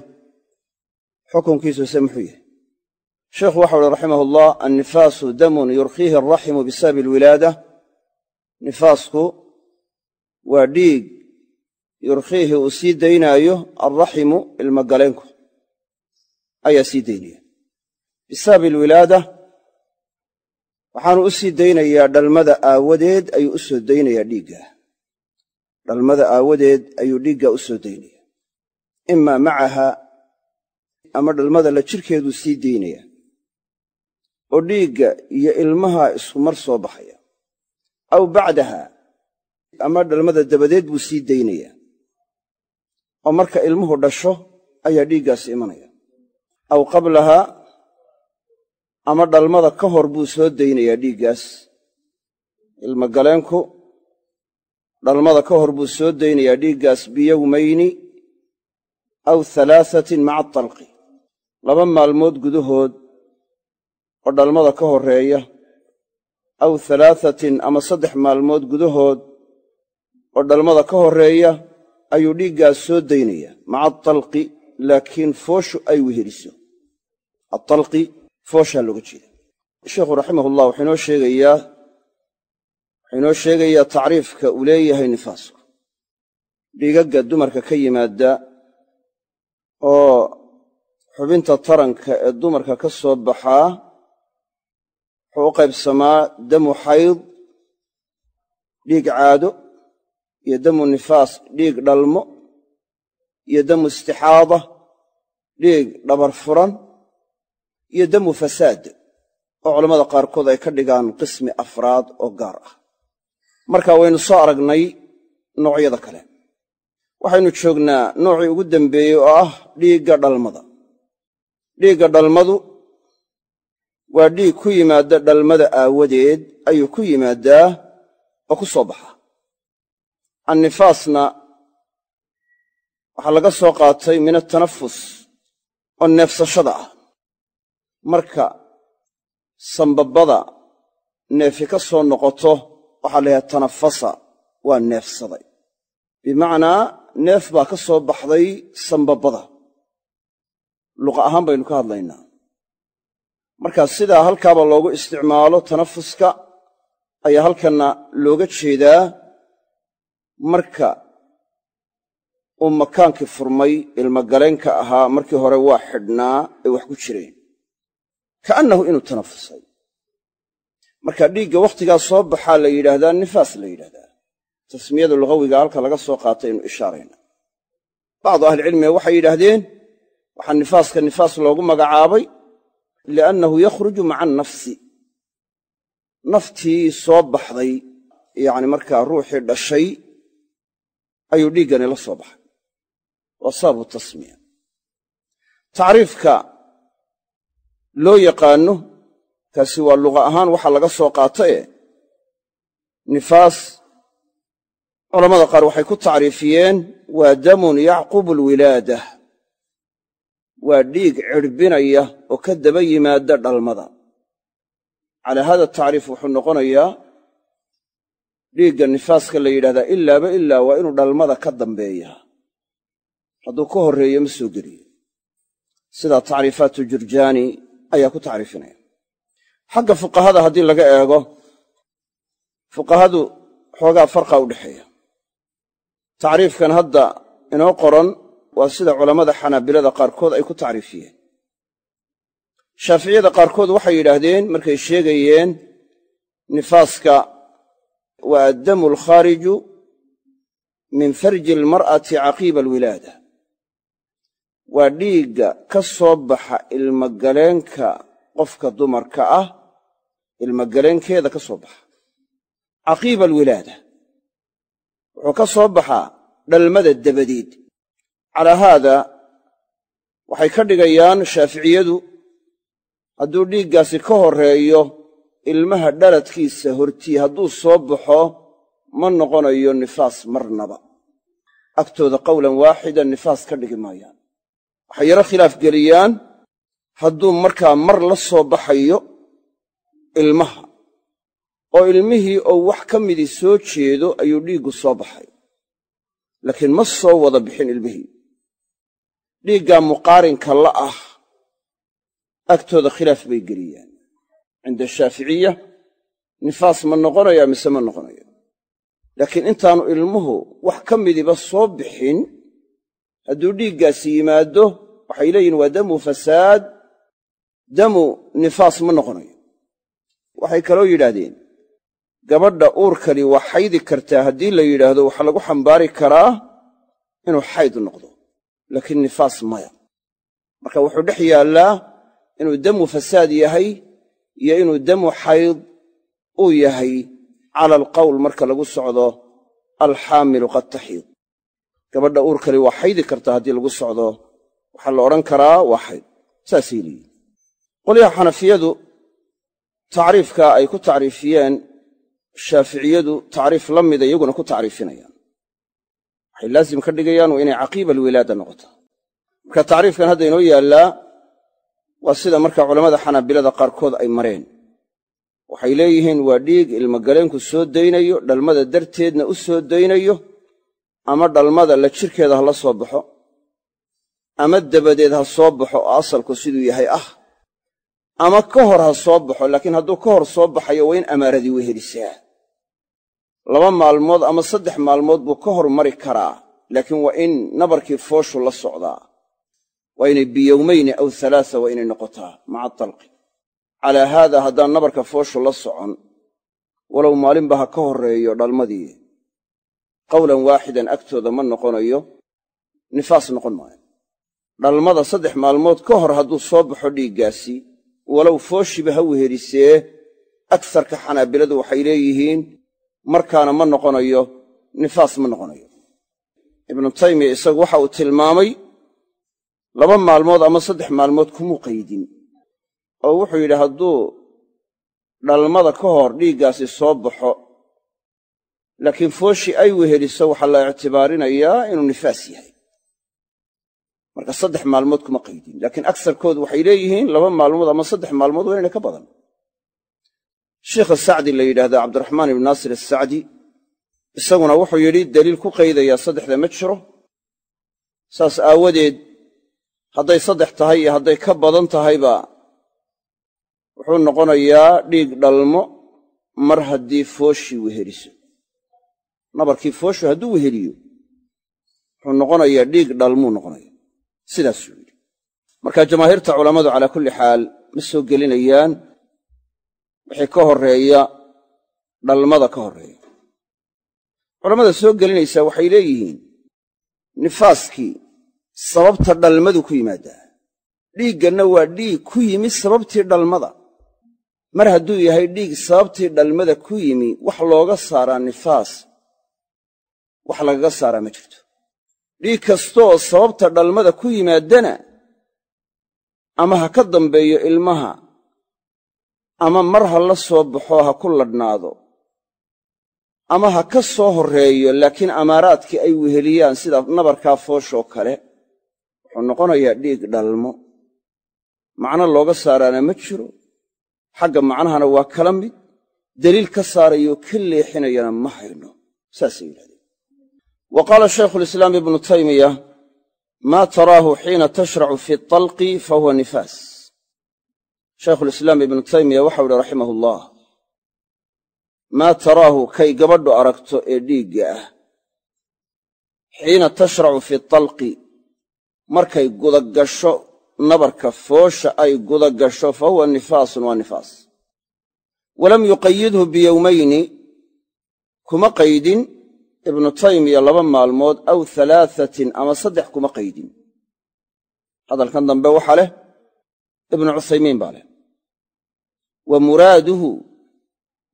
xukunkiisuse muxuu yahay? Sheikhu waxau uhi raximah allah annifaasu damun yurkiihi alraximu bisababi alwilaada. Nifaasku waa dhiig yurkiihi uu sii daynaayo alraximu ilmagaleenku ayaa sii daynaya. Bisababi alwilaada waxaanu u sii daynayaa dhalmada aawadeed ayuu u soo daynayaa dhiiggaa dhalmada aawadeed ayuu dhiiggaa u soo daynaya imaa macaha ama dhalmada la jirkeeduu sii daynaya oo dhiigga iyo ilmaha isku mar soo baxaya. Aw bacdaha ama dhalmada dabadeed buu sii daynaya oo marka ilmuhu dhasho ayaa dhiiggaasi imanaya aw qablaha ama dhalmada ka hor buu soo daynayaa dhiiggaas. Ilmagaleenku dhalmada ka hor buu soo daynayaa dhiiggaas biyowmayni aw halaasatin maca atalqi laba maalmood gudahood oo dhalmada ka horreeya aw halaasatin ama saddex maalmood gudahood oo dhalmada ka horreeya ayuu dhiiggaas soo daynaya maca atalqi laakiin fooshu ay weheliso atalqi fooshaa looga jeeda sheikhu raximahullah wuxuu inoo sheegayaa wuxuu inoo sheegayaa tacriifka uu leeyahay nifaasku dhiigagga dumarka ka yimaada oo xubinta taranka ee dumarka ka soo baxaa wuxuu u qaybsamaa damu xayd dhiig caado iyo damu nifaas dhiig dhalmo iyo damu istixaada dhiig dhabar furan iyo damu fasaad oo culammada qaarkood ay ka dhigaan qismi afraad oo gaar ah. Marka waynu soo aragnay noocyada kale. Waxaynu joognaa noocii ugu dambeeyey oo ah dhiigga dhalmada. Dhiigga dhalmadu waa dhiig ku yimaadda dhalmada aawadeed ayuu ku yimaaddaa oo ku soo baxa. Annifaasna waxaa laga soo qaatay min atanafus oo neefsashada ah marka sambabada neefi ka soo noqoto waxaa la yidhaha tanafasa waa neefsaday. Bimacnaa neef baa ka soo baxday sambabada. Luqa ahaan baynu ka hadlaynaa. Marka sidaa halkaaba loogu isticmaalo tanafuska ayaa halkanna looga jeedaa marka uu makaankii furmay ilmagaleenka ahaa markii hore waa xidhnaa ay wax ku jireen ka'annahu inuu tanafusay marka dhiigga wakhtigaa soo baxaa la yidhaahdaa nifaas la yidhahdaa tasmiyada lugawiga halka laga soo qaatay aynu ishaarayna. Bacdu ahlicilmiga waxay yidhaahdeen waxaa nifaaska nifaas loogu magacaabay liannahu yakhruju maca annafsi naftii soo baxday yacni markaa ruuxii dhashay ayuu dhiiggani la soo baxay. Waa sababu tasmiya. Tacriifka loo yaqaanno kaasi waa luqa ahaan waxaa laga soo qaatae nifaas culammada qaar waxay ku tacriifiyeen waa damun yacqubu alwilaada. Waa dhiig cidhbinaya oo ka daba yimaada dhalmada. Calaa haada tacriif wuxuu noqonayaa dhiigga nifaaska la yidhahdaa ilaaba ilaa waa inuu dhalmada ka dambeeya. Hadduu ka horreeyo ma soo geliyo. Sidaa tacriifaatu jurjaani ayaa ku tacriifinaya xagga fuqahada haddii laga eego fuqahadu xoogaa farqa u dhexeeya. Tacriifkan hadda inoo qoran waa sida culammada xanaabilada qaarkood ay ku tacriifiyeen. Shaaficiyada qaarkood waxay yidhaahdeen markay sheegayeen nifaaska waa addamu alkhaariju min farji almar'ati caqiiba alwilaada waa dhiigga ka soo baxa ilmagaleenka qofka dumarka ah ilmagaleenkeeda ka soo baxa. Caqiiba alwilaada. Wuxuu ka soo baxaa dhalmada dabadeed. Calaa haada waxay ka dhigayaan shaaficiyadu hadduu dhiiggaasi ka horreeyo ilmaha dhaladkiisa hortii hadduu soo baxo ma noqonayo nifaas marnaba. Agtooda qowlan waaxida nifaas ka dhigi maayaan waxay yaro khilaaf geliyaan hadduu markaa mar la soo baxayo ilmaha. Oo ilmihii oo wax ka midii soo jeedo ayuu dhiiggu soo baxay. Laakiin ma soo wada bixin ilmihii. Dhiiggaa muqaarinka la ah agtooda khilaaf bay geliyaan. Cinda shaaficiya nifaas ma noqonaya mise ma noqonayo laakiin intaanu ilmuhu wax ka midiba soo bixin hadduu dhiiggaasi yimaaddo waxay leeyihiin waa damu fasaad damu nifaas ma noqonayo. Waxay kaloo yidhaahdeen gabadha uurkani waa xaydi kartaa haddii la yidhaahdo waxaa lagu xambaari karaa inuu xayd noqdo laakiin nifaas maya. Marka wuxuu dhex yaallaa inuu damu fasaad yahay iyo inuu damu xayd uu yahay cala alqawl marka lagu socdo alxaamilu qad taxiid gabadha uurkani waa xaydi kartaa haddii lagu socdo. Waxaa la odhan karaa waa xayd. Saasay leeyihiin qolyaha xanafiyadu tacriifka ay ku tacriifiyeen shaaficiyadu tacriif la mida iyaguna ku tacriifinayaan. Waxay laasim ka dhigayaan waa inay caqiiba alwilaada noqotaa marka tacriifkan hadda inoo yaallaa waa sida marka culammada xanaabilada qaarkood ay mareen. Waxay leeyihiin waa dhiig ilmagaleenku soo daynayo dhalmada darteedna u soo daynayo ama dhalmada la jirkeeda ha la soo baxo ama dabadeed ha soo baxo oo asalku siduu yahay ah ama ka hor ha soo baxo laakiin hadduu ka hor soo baxayo waa in amaaradii wehelisaa laba maalmood ama saddex maalmood buu ka hor mari karaa laakiin waa in nabarkii fooshu la socdaa. Waa inay biyowmayni aw alaasa waa inay noqotaa maca talqi. Calaa haada haddaan nabarka fooshu la socon walow maalinba ha ka horreeyo dhalmadii qowlan waaxidan agtooda ma noqonayo nifaas noqon maayo. Dhalmada saddex maalmood ka hor hadduu soo baxo dhiiggaasi walow fooshiba ha wehelisee agsarka xanaabiladu waxay leeyihiin markaana ma noqonayo nifaas ma noqonayo. Ibnu taymiya isagu waxa uu tilmaamay laba maalmood ama saddex maalmood kumuu qaydin oo wuxuu yidhi hadduu dhalmada ka hor dhiiggaasi soo baxo laakiin fooshi ay weheliso waxaa la ictibaarinayaa inuu nifaas yahay. Marka saddex maalmood kuma qaydin laakiin agsarkoodu waxay leeyihiin laba maalmood ama saddex maalmood waa inayna ka badan. Sheikha sacdi la yidhahda cabdiraxmaan ibn naasir asacdi isaguna wuxuu yidhi daliil ku qaydayaa saddexda ma jiro. Saas aawadeed hadday saddex tahay iyo hadday ka badan tahayba wuxuu noqonayaa dhiig dhalmo mar haddii fooshii weheliso nabarkii fooshu hadduu weheliyo wuxuu noqonayaa dhiig dhalmuu noqonaya sidaasuu yidhi. Marka jamaahiirta culammadu calaa kulli xaal ma soo gelinayaan wixii ka horreeya dhalmada ka horreeya. Culammada soo gelinaysaa waxay leeyihiin nifaaskii sababta dhalmadu ku yimaaddaa dhiigganna waa dhiig ku yimi sababtii dhalmada. Mar hadduu yahay dhiig sababtii dhalmada ku yimi wax looga saaraa nifaas wax lagaga saaraa ma jirto. Dhiig kastooo sababta dhalmada ku yimaaddana ama ha ka dambeeyo ilmaha ama mar ha la soo baxo ha ku ladhnaado ama ha ka soo horreeyo laakiin amaaraadkii ay weheliyaan sida nabarkaa fooshoo kale wuxuu noqonayaa dhiig dhalmo. Macno looga saaraana ma jiro. Xagga macnahana waa kala mid. Deliil ka saarayoo ka leexinayana ma hayno. Saasay yidhahdeen wa qaala shaykhulislaam ibnu taymiya maa taraahu xiina tashracu fi talqi fa huwa nifaas shaykhulislaam ibnu taymiya waxau ihi raximah ullah maa taraahu kay gabadhu aragto ee dhiigga ah. Xiina tashracu fi talqi markay gudagasho nabarka foosha ay gudagasho fa huwa nifaasun waa nifaas. Walam yuqayidhu biyowmayni kuma qaydin ibnu taymiya laba maalmood aw halaathatin ama saddex kuma qaydin. Hadalkan dambe waxaa leh ibnu cuthaymiin baa leh. Wa muraaduhu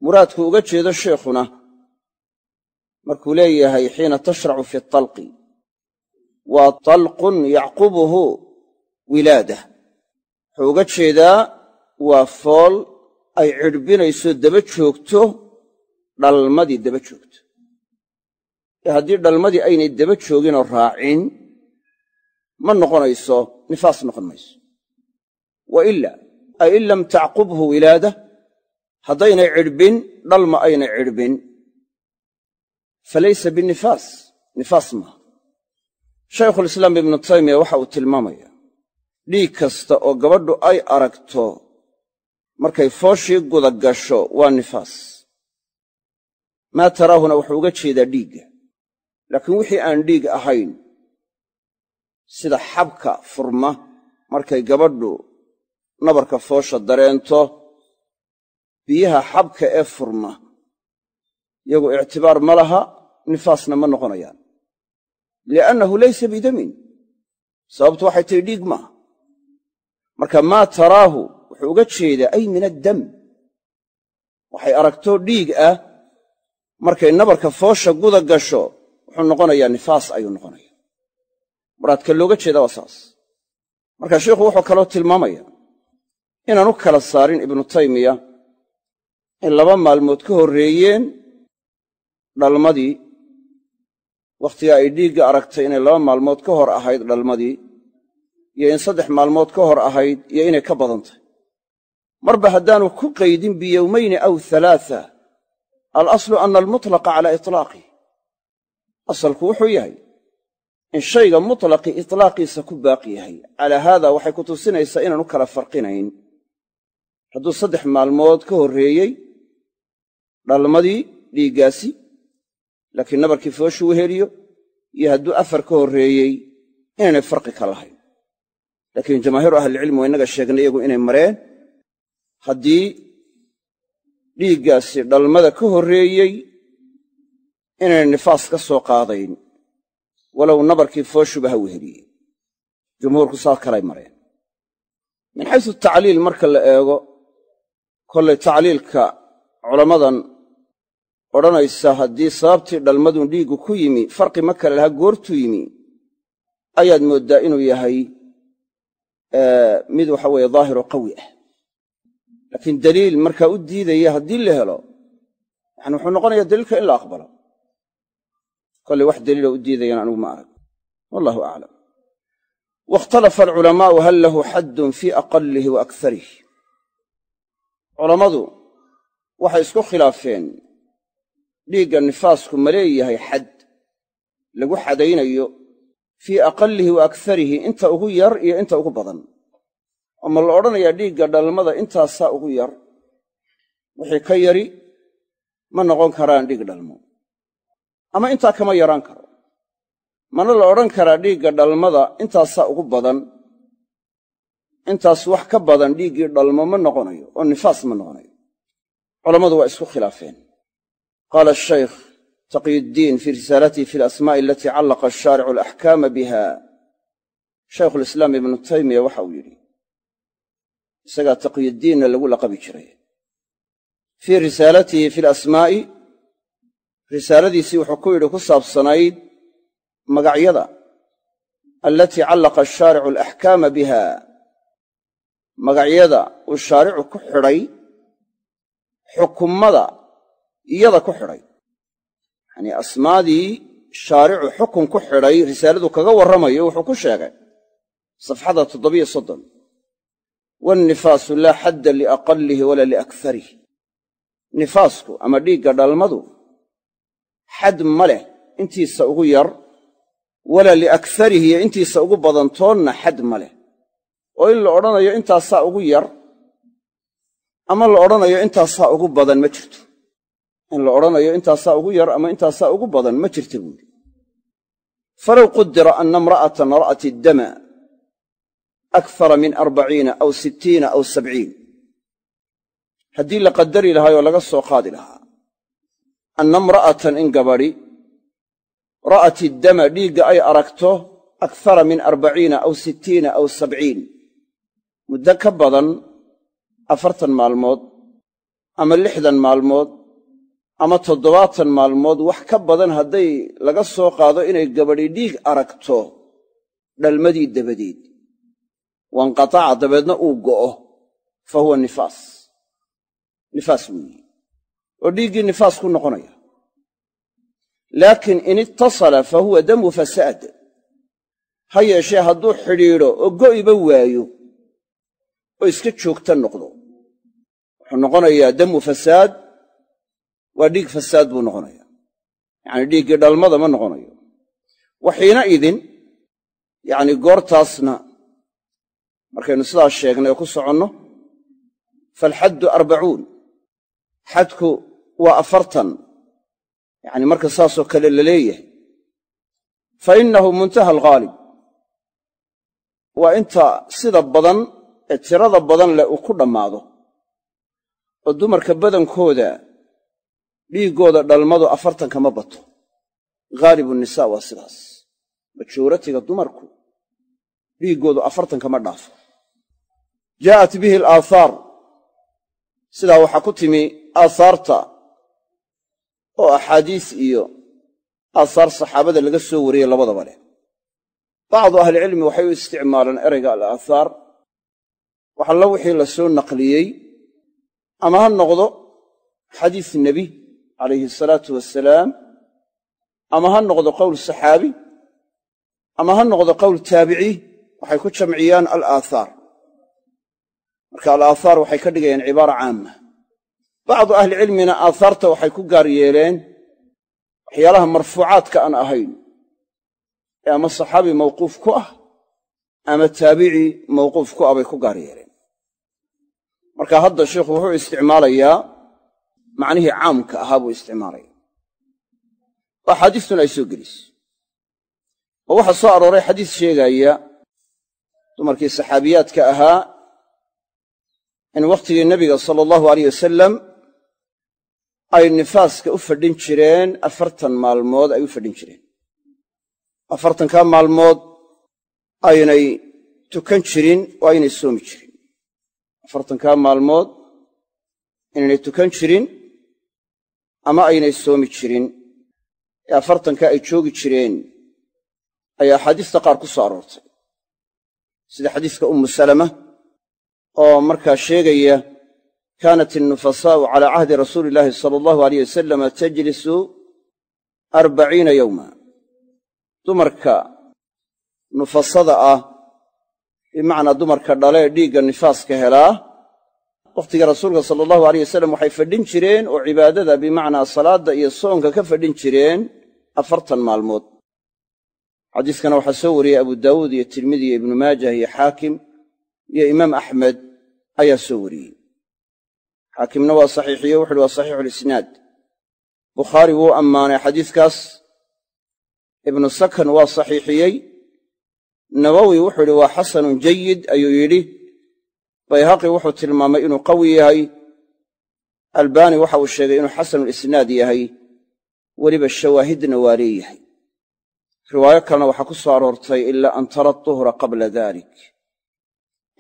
muraadku uga jeedo sheikhuna markuu leeyahay xiina tashracu fi talqi waa talqun yacqubuhu wilaadah wuxuu uga jeedaa waa fool ay cidhbinayso daba joogto dhalmadii daba joogto ee haddii dhalmadii aynay daba jooginoo raacin ma noqonayso nifaas noqon mayso. Wa ila ay in lam tacqubhu wilaada haddaynay cidhbin dhalma aynay cidhbin falaysa binifaas nifaas maaha shaykhulislaam ibnu taymiya waxa uu tilmaamaya dhiig kasta oo gabadhu ay aragto markay fooshii guda gasho waa nifaas. Maa taraahuna wuxuu uga jeedaa dhiigga laakiin wixii aan dhiig ahayn sida xabka furma markay gabadhu nabarka foosha dareento biyaha xabka ee furma yagu ictibaar ma laha nifaasna ma noqonayaan. Liannahu laysa bidamin. Sababtu waxay tahi dhiig maaha marka maa taraahu wuxuu uga jeedaa ay min addam. Waxay aragto dhiig ah markay nabarka foosha guda gasho wuxuu noqonayaa nifaas ayuu noqonaya muraadka looga jeeda waa saas. Marka sheikhu wuxuu kaloo tilmaamaya inaan u kala saarin ibnu taymiya in laba maalmood ka horreeyeen dhalmadii wakhtiga ay dhiigga aragtay inay laba maalmood ka hor ahayd dhalmadii iyo in saddex maalmood ka hor ahayd iyo inay ka badan tahay. Marba haddaanu ku qaydin biyowmayni aw halaaa alaslu ana almutlaqa calaa itlaaqih asalku wuxuu yahay in shayga mutlaqi itlaaqiisa ku baaqi yahay. Calaa haada waxay ku tusinaysaa inaan u kala farqinayn. Hadduu saddex maalmood ka horreeyey dhalmadii dhiiggaasi laakiin nabarkii fooshu weheliyo iyo hadduu afar ka horreeyey inaynay farqi ka lahayn. Laakiin jamaahiiru ahlicilmi waa innaga sheegnay iyagu inay mareen haddii dhiiggaasi dhalmada ka horreeyey inaynay nifaas ka soo qaadayn. Walow nabarkii fooshuba ha weheliyey jumhuurku saas kalay mareen. Min xaysu tacliil marka la eego kollay tacliilka culammadan odhanaysa haddii sababtii dhalmadun dhiiggu ku yimi farqi ma kale laha goortuu yimi. Ayaad mooddaa inuu yahay mid waxa weeye daahiro qawi ah. Laakiin daliil markaa u diidaya haddii la helo yani wuxuu noqonayaa daliilka in la aqbalo kollay wax daliila u diidayana anigu ma arag. Wallahu aclam wakhtalafa alculamaa'u hal lahu xaddun fii aqalihi wa akarih culammadu waxay isku khilaafeen. Dhiigga nifaasku ma leeyahay xad. Lagu xadaynayo fii aqalihi wa akarihi inta ugu yar iyo inta ugu badan. Oo la odhanayaa dhiigga dhalmada intaasaa ugu yar. Wixii ka yari ma noqon karaan dhiig dhalmo ama intaa kama yaraan karo. Mana la odhan karaa dhiigga dhalmada intaasaa ugu badan. Intaas wax ka badan dhiiggii dhalmo ma noqonayo oo nifaas ma noqonayo. Culammadu waa isku khilaafeen. Qaala ashaykh taqyiddiin fii risaalatihi fi alasmaa'i alatii callaqa ashaaricu alaxkaama biha. Shaykhulislaam ibnu taymiya waxa uu yidhi isagaa taqyiddiinna lagu laqabi jiray. Fii risaalatihi fi alasmaa'i risaaladiisii wuxuu ku yidhi ku saabsanayd magacyada allatii callaqa ashaaricu alaxkaama biha. Magacyada uu shaaricu ku xidhay xukummada iyada ku xidhay. Yacnii asmaadii shaaricu xukun ku xidhay risaaladu kaga warramayo wuxuu ku sheegay safxada toddobiyo soddon wannifaasu laa xadda liaqalihi walaa liakarihi nifaasku ama dhiigga dhalmadu xad ma leh intiisa ugu yar walaa liakarihi iyo intiisa ugu badantoonna xad ma leh. Oo in la odhanayo intaasaa ugu yar ama la odhanayo intaasaa ugu badan ma jirto. In la odhanayo intaasaa ugu yar ama intaasaa ugu badan ma jirta buuri falow qudira anna imra'atan ra'at iddama akfara min arbaciina aw sittiina aw sabciin. Haddii la qadari lahaayoo laga soo qaadi lahaa anna imra'atan in gabadhi ra'at iddama dhiigga ay aragto akfara min arbaciina aw sittiina aw sabciin. Muddo ka badan afartan maalmood ama lixdan maalmood ama toddobaatan maalmood wax ka badan hadday laga soo qaado inay gabadhi dhiig aragto dhalmadii dabadeed. Wanqataca dabeedna uu go'o fa huwa nifaas. Nifaas weeye oo dhiiggii nifaas ku noqonaya. Laakiin in ittasala fa huwa damu fasaad. Ha yeeshee hadduu xidhiidho oo go'iba waayo oo iska joogta noqdo. Wuxuu noqonayaa damu fasaad waa dhiig fasaad buu noqonayaa. Yacanii dhiiggii dhalmada ma noqonayo. Wa xiina idin yacnii goortaasna markaynu sidaas sheegnay oo ku soconno faalxaddu arbacuun xadku waa afartan. Yacni marka saasoo kale la leeyahay. Fa innahu muntaha alghaalib waa inta sida badan ee tirada badan leh uu ku dhammaado. Oo dumarka badankooda dhiiggooda dhalmadu afartan kama bato. Ghaalibu nisaa waa sidaas. Majooratiga dumarku dhiiggoodu afartan kama dhaafo. Jaa'at bihi alaathaar sidaa waxaa ku timi aathaarta oo axaadiis iyo aahaar saxaabada laga soo wariyey labadaba leh. Bacdu ahlicilmi waxay u isticmaalaan ereyga alaathaar waxallo wixii la soo naqliyey ama ha noqdo xadiis nebi calayhi asalaatu wasalaam ama ha noqdo qowl saxaabi ama ha noqdo qowl taabici waxay ku jamciyaan alaathaar marka alaathaar waxay ka dhigayaan cibaara caama bacdu ahlicilmina aathaarta waxay ku gaar yeeleen waxyaalaha marfuucaadka aan ahayn ee ama saxaabi mawquuf ku ah ama taabici mawquuf ku ah bay ku gaar yeeleen. Marka hadda sheikhu wuxuu isticmaalayaa macnihii caamka ahaa buu isticmaalaya. Oo axaadiistuna ay soo gelis. Oo waxaa soo arooray xadiis sheegaya dumarkii saxaabiyaadka ahaa in wakhtigii nebiga sala allahu alayh wasalam ay nifaaska u fadhin jireen afartan maalmood ay u fadhin jireen. Afartankaa maalmood aynay tukan jirin oo aynay soomi jirin. Afartankaa maalmood inaynay tukan jirin ama aynay soomi jirin. Ee afartankaa ay joogi jireen ayaa axaadiista qaar ku soo aroortay. Sida xadiiska ummu salama oo markaa sheegaya kaanat innufasaa'u calaa cahdi rasuuli illaahi sala allahu aleyh wasalama tajlisu arbaciina yowma dumarka nufasada ah bimacnaa dumarka dhale ee dhiigga nifaaska helaa wakhtiga rasuulka sala allahu aleyh wasalam waxay fadhin jireen oo cibaadada bimacnaa salaadda iyo soonka ka fadhin jireen afartan maalmood xadiiskana waxaa soo wariyey abu daawuud iyo tirmidi iyo ibnu maajah iyo xaakim iyo imaam axmed ayaa soo wariyey xaakimna waa saxiixiye wuxuuhi waa saxiixulisnaad bukhaari wuu ammaanay xadiiskaas. Ibnu sakan waa saxiixiyey. Nawowi wuxuu yidhi waa xasanun jayid ayuu yidhi. Bayhaqi wuxuu tilmaamay inuu qawi yahay. Albaani waxa uu sheegay inuu xasanulisnaad yahay. Weliba shawaahidna waa leeyahay. Riwaayo kalena waxaa ku soo aroortay ilaa an tara tuhra qabla dalik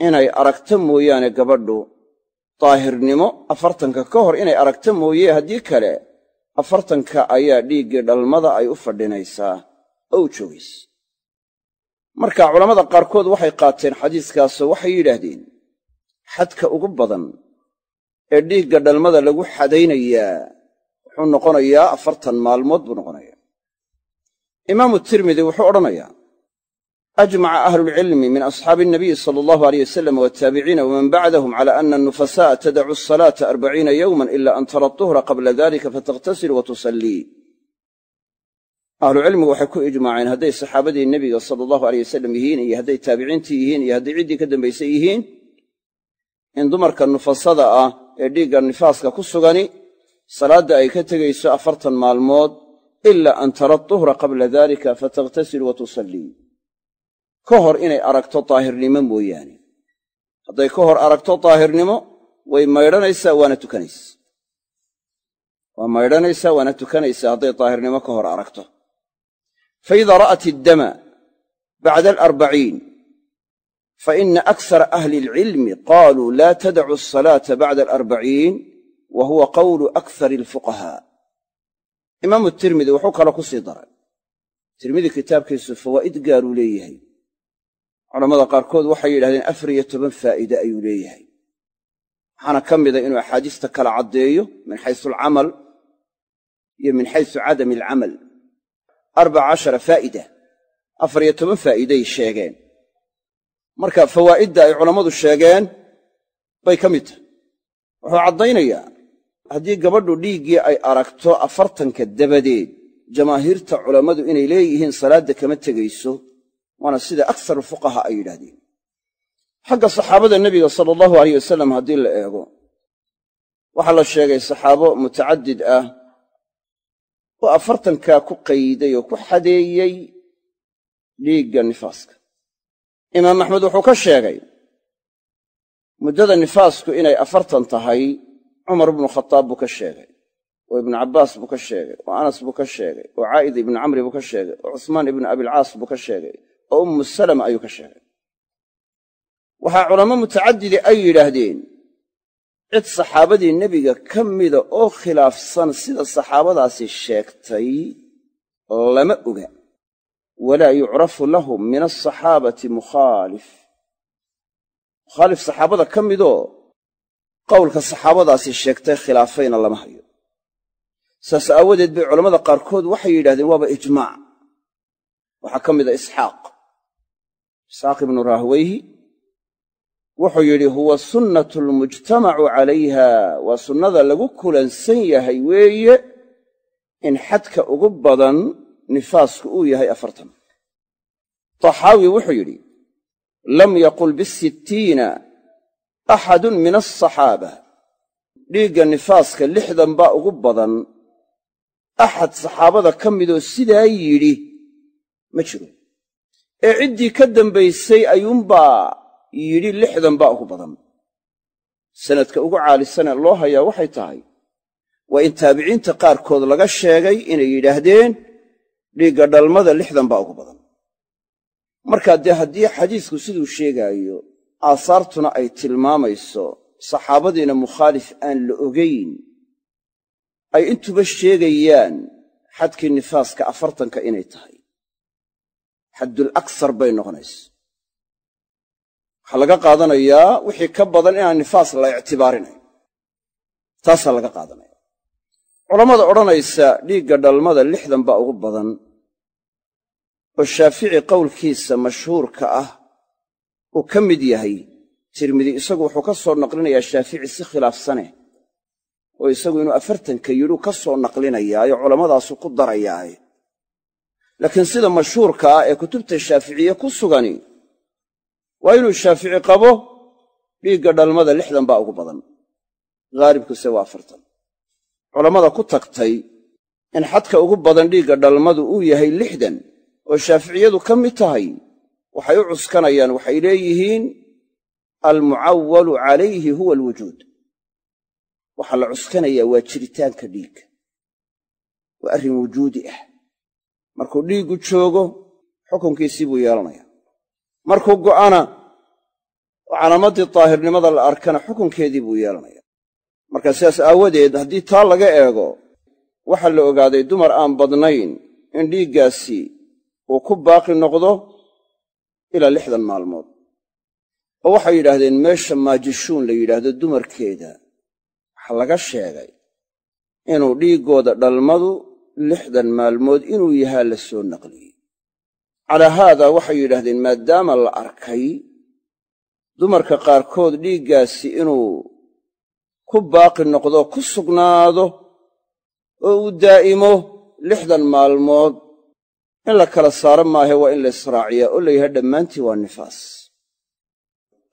inay aragta mooyaane gabadhu daahirnimo afartanka ka hor inay aragta mooye haddii kale afartanka ayaa dhiiggii dhalmada ay u fadhinaysaa. Oo u joogaysa marka culammada qaarkood waxay qaateen xadiiskaasoo waxay yidhaahdeen xadka ugu badan ee dhiigga dhalmada lagu xadaynayaa wuxuu noqonayaa afartan maalmood buu noqonayaa. Imaamu tirmidi wuxuu odhanayaa ajmaca ahlulcilmi min asxaabi inabiyi sala allahu aleyh wasalam waltaabiciina waman bacdahum cala ana annufasa'a tadacu asalaata arbaciina yowman ila an tara tuhra qabla dalika fatakhtasil wa tusallii ahlucilmigu waxay ku ijmaaceen hadday saxaabadii nebiga sala allahu aleyh wasalam yihiin iyo hadday taabiciintii yihiin iyo hadday ciddii ka dambaysay yihiin in dumarka nufasada ah ee dhiigga nifaaska ku sugani salaadda ay ka tegayso afartan maalmood ila an tara tuhra qabla dalika tusallii ka hor inay aragto daahirnimo mooyaane. Hadday ka hor aragto daahirnimo way maydhanaysaa waana tukanaysaa waa maydhanaysaa waana tukanaysaa hadday daahirnimo ka hor aragto. Fa idaa ra'at iddama bacda alarbaciin fa ina aksara ahli alcilmi qaaluu laa tadacu asalaata bacda alarbaciin wa huwa qawlu akthari alfuqahaa. Imaamu tirmidi wuxuu kaloo ku sii daray. Tirmidi kitaabkiisu fawaa'id gaaruu leeyahay culammada qaarkood waxay yidhahdeen afar iyo toban faa'iide ayuu leeyahay. Waxaana ka mida inuu axaadiista kala caddeeyo min xaysu alcamal iyo min xaysu cadami alcamal. Arbaca cashara faa'ida afar iyo toban faa'iiday sheegeen. Marka fawaa'idda ay culammadu sheegeen bay ka mid tahay. Wuxuu caddaynayaa haddii gabadhu dhiiggii ay aragto afartanka dabadeed jamaahiirta culammadu inay leeyihiin salaadda kama tegayso waana sida aksaru fuqaha ay yidhaahdeen. Xagga saxaabada nebiga sala allahu alayh wasalam haddii la eego waxaa la sheegay saxaabo mutacadid ah oo afartankaa ku qayday oo ku xadeeyey dhiigga nifaaska. Imaam axmed wuxuu ka sheegay muddada nifaasku inay afartan tahay cumar ibnu khataab buu ka sheegay oo ibnu cabbaas buu ka sheegay oo anas buu ka sheegay oo caa'id ibnu camri buu ka sheegay oo cusmaan ibnu abilcaas buu ka sheegay oo ummu salama ayuu ka sheegay. Waxaa culamo mutacadidi ay yidhaahdeen cid saxaabadii nebiga ka mida oo khilaafsan sida saxaabadaasi sheegtay lama oga. Walaa yucrafu lahum min asaxaabati mukhaalif. Mukhaalif saxaabada ka midoo qowlka saxaabadaasi sheegtay khilaafayna lama hayo. Saas aawadeed bay culammada qaarkood waxay yidhahdeen waaba ijmaac waxaa ka mida isxaaq isxaaq ibnu rahweyhi wuxuu yidhi huwa sunnatu almujtamacu calayha waa sunnada lagu kulansan yahay weeye in xadka ugu badan nifaasku uu yahay afartan. Taxaawi wuxuu yidhi lam yaqul bisittiina axadun min alsaxaaba dhiigga nifaaska lixdan baa ugu badan. Axad saxaabada ka midoo sidaa yidhi ma jiro ee ciddii ka dambaysay ayuunbaa yidhi lixdan baa ugu badan. Sanadka ugu caalisanee loo hayaa waxay tahay waa in taabiciinta qaarkood laga sheegay inay yidhaahdeen dhiigga dhalmada lixdan baa ugu badan. Markaa dee haddii xadiisku siduu sheegaayo aasaartuna ay tilmaamayso saxaabadiina mukhaalif aan la ogayn ay intuba sheegayaan xadkii nifaaska afartanka inay tahay xaddul aksar bay noqonaysa. Waxaa laga qaadanayaa wixii ka badan inaan nifaas la ictibaarinayn. Taasaa laga qaadanaya. Culammada odhanaysa dhiigga dhalmada lixdan baa ugu badan. Oo shaafici qowlkiisa mashhuurka ah uu ka mid yahay tirmidi isagu wuxuu ka soo naqlinayaa shaafici si khilaafsaneh oo isagu inuu afartanka yidhuu ka soo naqlinayaayo culamadaasu ku darayaaye laakiin sida mashhuurka ah ee kutubta shaaficiye ku sugani waa inuu shaafici qabo dhiigga dhalmada lixdan baa ugu badan. Haalibkuse waa afartan culammada ku tagtay in xadka ugu badan dhiigga dhalmadu uu yahay lixdan oo shaaficiyadu ka mid tahay waxay u cuskanayaan waxay leeyihiin almucawalu calayhi huwa alwujuud. Waxaa la cuskanayaa waa jiritaanka dhiigga. Waa arrin wujuudi ah markuu dhiiggu joogo xukunkiisii buu yeelanayaa markuu go'ana oo calaamaddii daahirnimada la arkana xukunkeedii buu yeelanayaa marka sidaas aawadeed haddii taa laga eego waxaa la ogaaday dumar aan badnayn in dhiiggaasi uu ku baaqi noqdo ilaa lixdan maalmood. Oo waxay yidhaahdeen meesha maajishuun la yidhaahdo dumarkeeda waxaa laga sheegay inuu dhiiggooda dhalmadu lixdan maalmood inuu yahaa la soo naqliyey calaa haada waxay yidhaahdeen maadaama la arkay dumarka qaarkood dhiiggaasi inuu ku baaqi noqdo ku sugnaado oo uu daa'imo lixdan maalmood in la kala saaro maahe waa in la israaciyaa. Oo la yidhaha dhammaantii waa nifaas.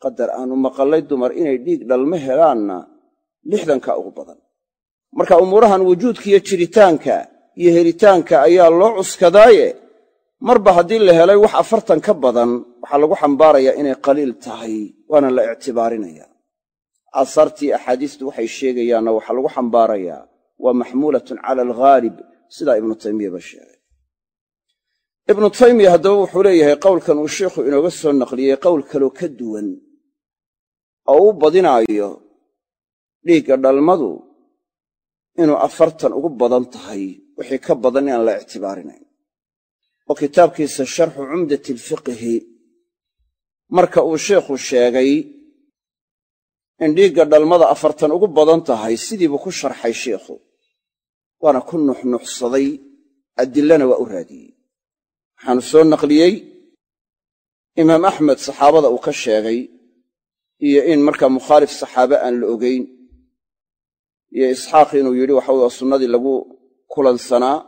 Qadar aanu maqallay dumar inay dhiig dhalmo helaanna lixdanka ugu badan. Marka umuurahan wujuudka iyo jiritaanka iyo helitaanka ayaa loo cuskadaaye. Marba haddii la helay wax afartan ka badan waxaa lagu xambaarayaa inay qaliil tahay waana la ictibaarinaya. Aasaartii axaadiistu waxay sheegayaanna waxaa lagu xambaarayaa waa maxmuulatun cala alghaalib sidaa ibnu taymiyaba sheegay. Ibnu taymiya haddaba wuxuu leeyahay qowlkan uu sheikhu inooga soo naqliyey qowl kaloo ka duwan oo u badinaayo dhiigga dhalmadu inuu afartan ugu badan tahay wixii ka badan inaan la ictibaarinayn. Oo kitaabkiisa sharxu cumdati alfiqhi. Marka uu sheikhu sheegay in dhiigga dhalmada afartan ugu badan tahay sidiibuu ku sharxay sheikhu waana ku nuxnuxsaday adilana waa u raadiyey. Waxaanu soo naqliyey imaam axmed saxaabada uu ka sheegay iyo in markaa mukhaalif saxaabe aan la ogayn iyo isxaaq inuu yidhi waxa waa sunnadii lagu kulansanaa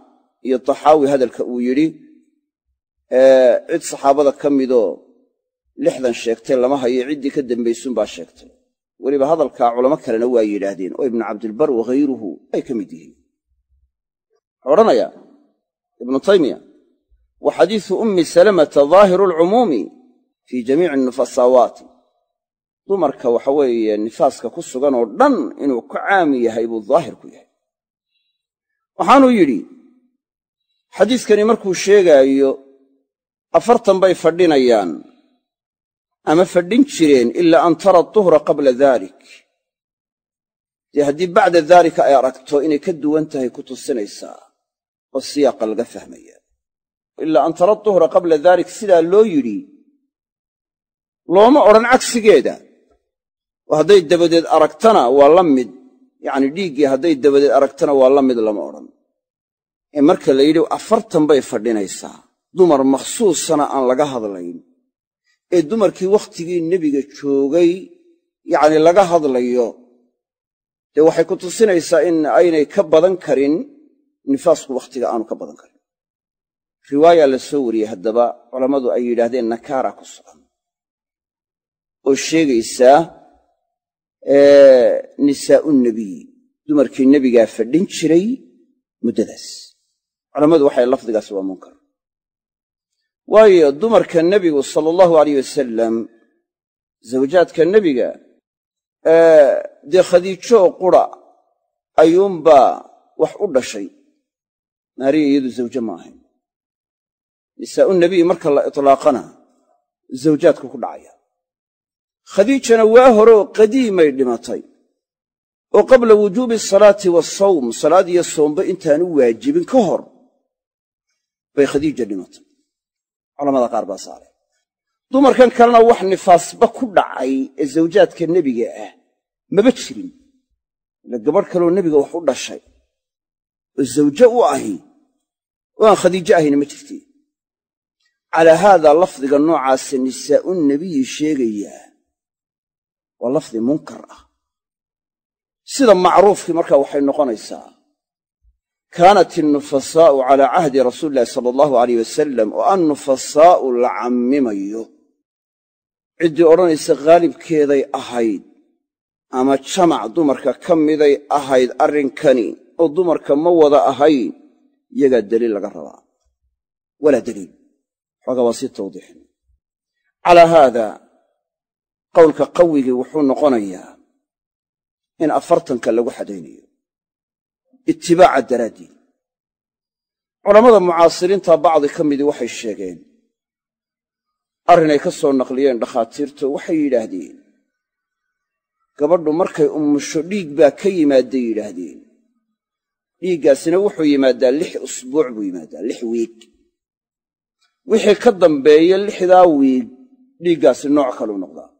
iyo taxaawi hadalka uu yidhi cid saxaabada ka midoo lixdan sheegtay lama hayo ciddii ka dambaysuunbaa sheegtay. Weliba hadalkaa culamo kalena waa yidhaahdeen oo ibnu cabdilbar waghayruhu ay ka mid yihiin. Wuxuu odhanayaa ibnu taymiya wa xadiisu ummi salamata daahiru alcumuumi fii jamiici nufasaawaati. Dumarka waxa weeye nifaaska ku sugan oo dhan inuu ka caami yahay buu daahir ku yahay waxaanuu yidhi xadiiskani markuu sheegaayo afartan bay fadhinayaan ama fadhin jireen ilaa an tara duhra qabla daalik dee haddii bacda daalika ay aragto inay ka duwan tahay ku tusinaysaa oo siyaaqa laga fahmaya ilaa an tara duhra qabla daalik sidaa loo yidhi looma odhan cagsigeeda. Oo hadday dabadeed aragtana waa la mid yacni dhiiggii hadday dabadeed aragtana waa la mid lama odhan. Ee marka la yidhi afartan bay fadhinaysaa. Dumar makhsuusana aan laga hadlayn. Ee dumarkii wakhtigii nebiga joogay yacni laga hadlayo dee waxay ku tusinaysaa in aynay ka badan karin nifaasku wakhtiga aanu ka badan karin. Riwaaya la soo wariyey haddaba culammadu ay yidhaahdeen nakaara ku sugan oo sheegaysaa nisaa'u nebiy dumarkii nebigaa fadhin jiray muddadaas. Culammadu waxay lafdigaas waa munkar. Waayo dumarka nebigu sala allahu alayh wasalam zawjaadka nebiga dee khadiijoo qura ayuunbaa wax u dhashay. Maariya iyadu zawje ma ahayn. Nisaa'u nebiy marka la itlaaqana zawjaadku ku dhacaya khadiijana waa horeoo qadiimay dhimatay. Oo qabla wujuubi asalaati waasawm salaad iyo soomba intaanu waajibin ka hor bay khadiija dhimatay. Culamada qaar baa saaray. Dumarkan kalena wax nifaasba ku dhacay ee zawjaadka nebiga ah maba jirin. Ila gabadh kaleoo nebiga wax u dhashay. Oo zawje u ahi oo aan khadiijo ahayna ma jirti. Calaa haadaa lafdiga noocaasa nisaa'u nebiyi sheegayaa waa lafdi munkar ah. Sida macruufkii markaa waxay noqonaysaa kaanat innufasaa'u calaa cahdi rasuuli illahi sala allahu alayh wasalam oo an nufasaa'u la cammimayo ciddii odhanaysa khaalibkeeday ahayd ama jamac dumarka ka miday ahayd arrinkani oo dumarka ma wada ahayn iyagaa deliil laga rabaa. Walaa deliil xoogaa waa sii tawdiixin. Calaa haada qowlka qawigii wuxuu noqonayaa in afartanka lagu xadaynayo itibaaca daraaddiid culammada mucaasiriinta bacdi ka midii waxay sheegeen arrinay ka soo naqliyeen dhakhaatiirtu waxay yidhaahdeen gabadhu markay ummusho dhiig baa ka yimaadday yidhaahdeen. Dhiiggaasina wuxuu yimaaddaa lix usbuuc buu yimaaddaa lix wiig. Wixii ka dambeeya lixdaa wiig dhiiggaasi nooc kaluu noqdaa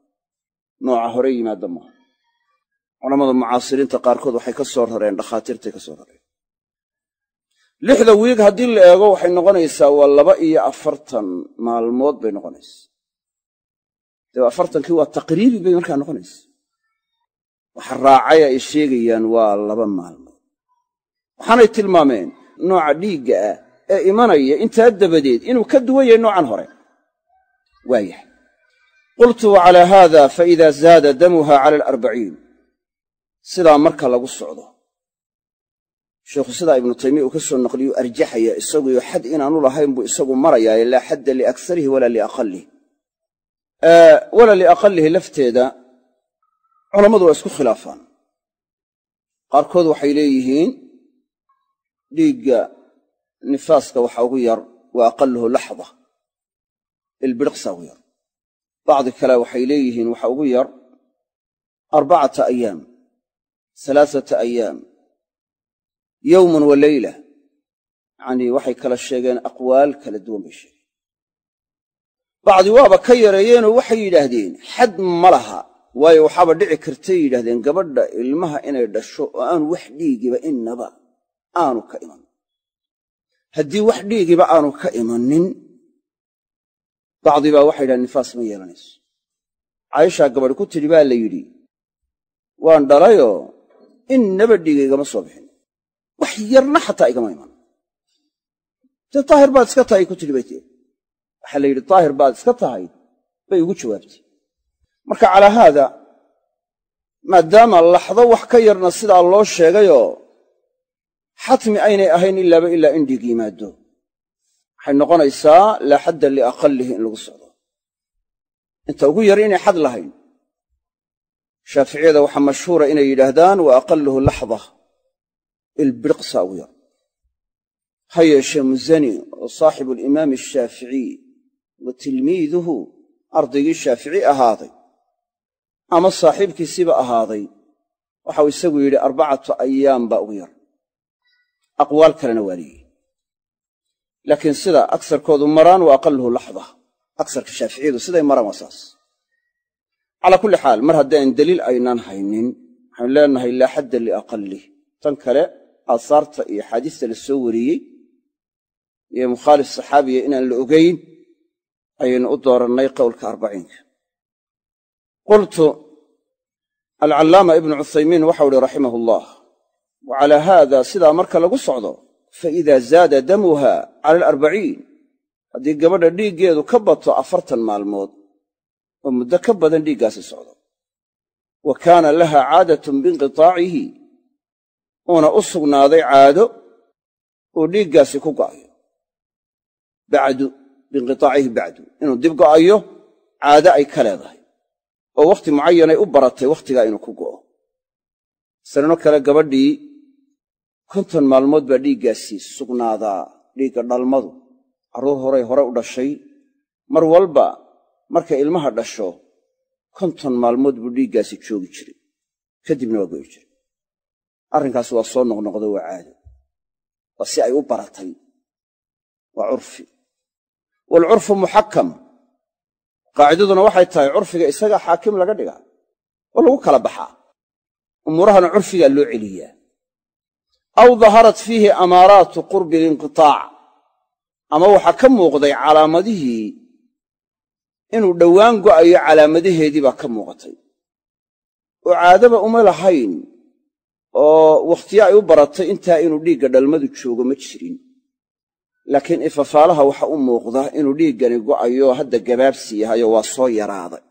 nooca hore yimaadda maaha culamada mucaasiriinta qaarkood waxay ka soo rareen dhakhaatiirtay ka soo rareen. Lixda wiig haddii la eego waxay noqonaysaa waa laba iyo afartan maalmood bay noqonaysaa dee afartankii waa taqriibi bay markaa noqonaysa. Waxa raacay ay sheegayaan waa laba maalmood. Waxaanay tilmaameen nooca dhiigga ah ee imanaya intaa dabadeed inuu ka duwan yahay noocan hore. Waayahay qultu wa calaa haada fa idaa zaada damuha cala alarbaciin. Sidaa marka lagu socdo sheikhu sidaa ibnu taymiya uu ka soo naqliyuu arjaxaya isaguyo xad inaanu lahayn buu isagu marayaaye laa xadda liaksarihi walaa liaqalihi walaa liaqalihi lafteeda culammadu waa isku khilaafaan. Qaarkood waxay leeyihiin dhiigga nifaaska waxa ugu yar wa aqaluhu laxda ilbiriqsa ugu yar bacdi kale waxay leeyihiin waxa ugu yar arbacata ayaam alaasata ayaam yowmun wa leyla yacanii waxay kala sheegeen aqwaal kala duwan bay sheegeen. Bacdi waaba ka yareeyeenoo waxay yidhaahdeen xad ma laha. Waayo waxaaba dhici kartay yidhahdeen gabadha ilmaha inay dhasho oo aanu wax dhiigiba innaba aanu ka iman haddii wax dhiigiba aanu ka imanin bacdi baa waxay yidhahdeen nifaas ma yeelanayso caayishaa gabadh ku tidhi baa la yidhi waan dhalayoo innaba dhiiga igama soo bixin wax yarna xataa igama iman dee daahir baad iska tahay ku tidhi bay tii waxaa la yidhi daahir baad iska tahay bay ugu jawaabtay marka calaa haada maadaama laxdo wax ka yarna sidaa loo sheegayoo xatmi aynay ahayn ilaaba ilaa in dhiig yimaado waxay noqonaysaa laa xadda liaqalihi in lagu socdo. Inta ugu yar inay xad lahayn. Shaaficiyada waxaa mashhuura inay yidhaahdaan wa aqaluhu laxda. Ilbiriqsa ugu yar. Ha yeeshee musani oo saaxibu alimaami ashaaficiy wa tilmiiduhu ardaygii shaafici ahaaday. Ama saaxiibkiisiba ahaaday. Waxau isagu yidhi arbacatu ayaam baa ugu yar. Aqwaal kalena waa laakiin sida agsarkoodu maraan wa aqaluhu laxda. Agsarka shaaficiyadu siday maraan waa saas. Calaa kulli xaal mar haddaan deliil aynaan haynin waxaynu leenahay laa xadda liaqalih tan kale aasaarta iyo axaadiista la soo wariyey iyo mukhaalif saxaabiya inaan la ogayn ayaynu u doorannay qowlka arbaciinka qultu alcallaama ibnu cuthaymiin waxau uhi raximah allah wa calaa haada sidaa marka lagu socdo fa idaa zaada damuha cala alarbaciin haddii gabadha dhiiggeedu ka bato afartan maalmood oo muddo ka badan dhiiggaasi socdo wa kaana laha caadatun biinqitaacihi uuna u sugnaaday caado uu dhiiggaasi ku go'ayo bacdu biinqitaacihi bacdu inuu dib go'ayo caado ay ka leedahay oo wakhti mucayanay u baratay wakhtigaa inuu ku go'o sanano kale gabadhii konton maalmood baa dhiiggaasi sugnaadaa dhiigga dhalmadu. Carruur horay hore u dhashay mar walba markay ilmaha dhasho konton maalmood buu dhiiggaasi joogi jiray. Kadibna waa go'i jiray. Arrinkaasi waa soo noqnoqdo waa caado. Waa si ay u baratay. Waa curfi. Waalcurfu muxakkam. Qaacidaduna waxay tahay curfiga isaga xaakim laga dhigaa. Oo lagu kala baxaa. Umuurahana curfigaa loo celiyaa aw daharat fiihi amaaraatu qurbi linqitaac ama waxaa ka muuqday calaamadihii inuu dhowaan go'ayo calaamadaheedii baa ka muuqatay oo caadaba uma lahayn oo wakhtiyo ay u baratay intaa inuu dhiigga dhalmadu joogo ma jirin laakiin ifafaalaha waxa u muuqda inuu dhiiggani go'ayo hadda gabaabsi yahayo waa soo yaraaday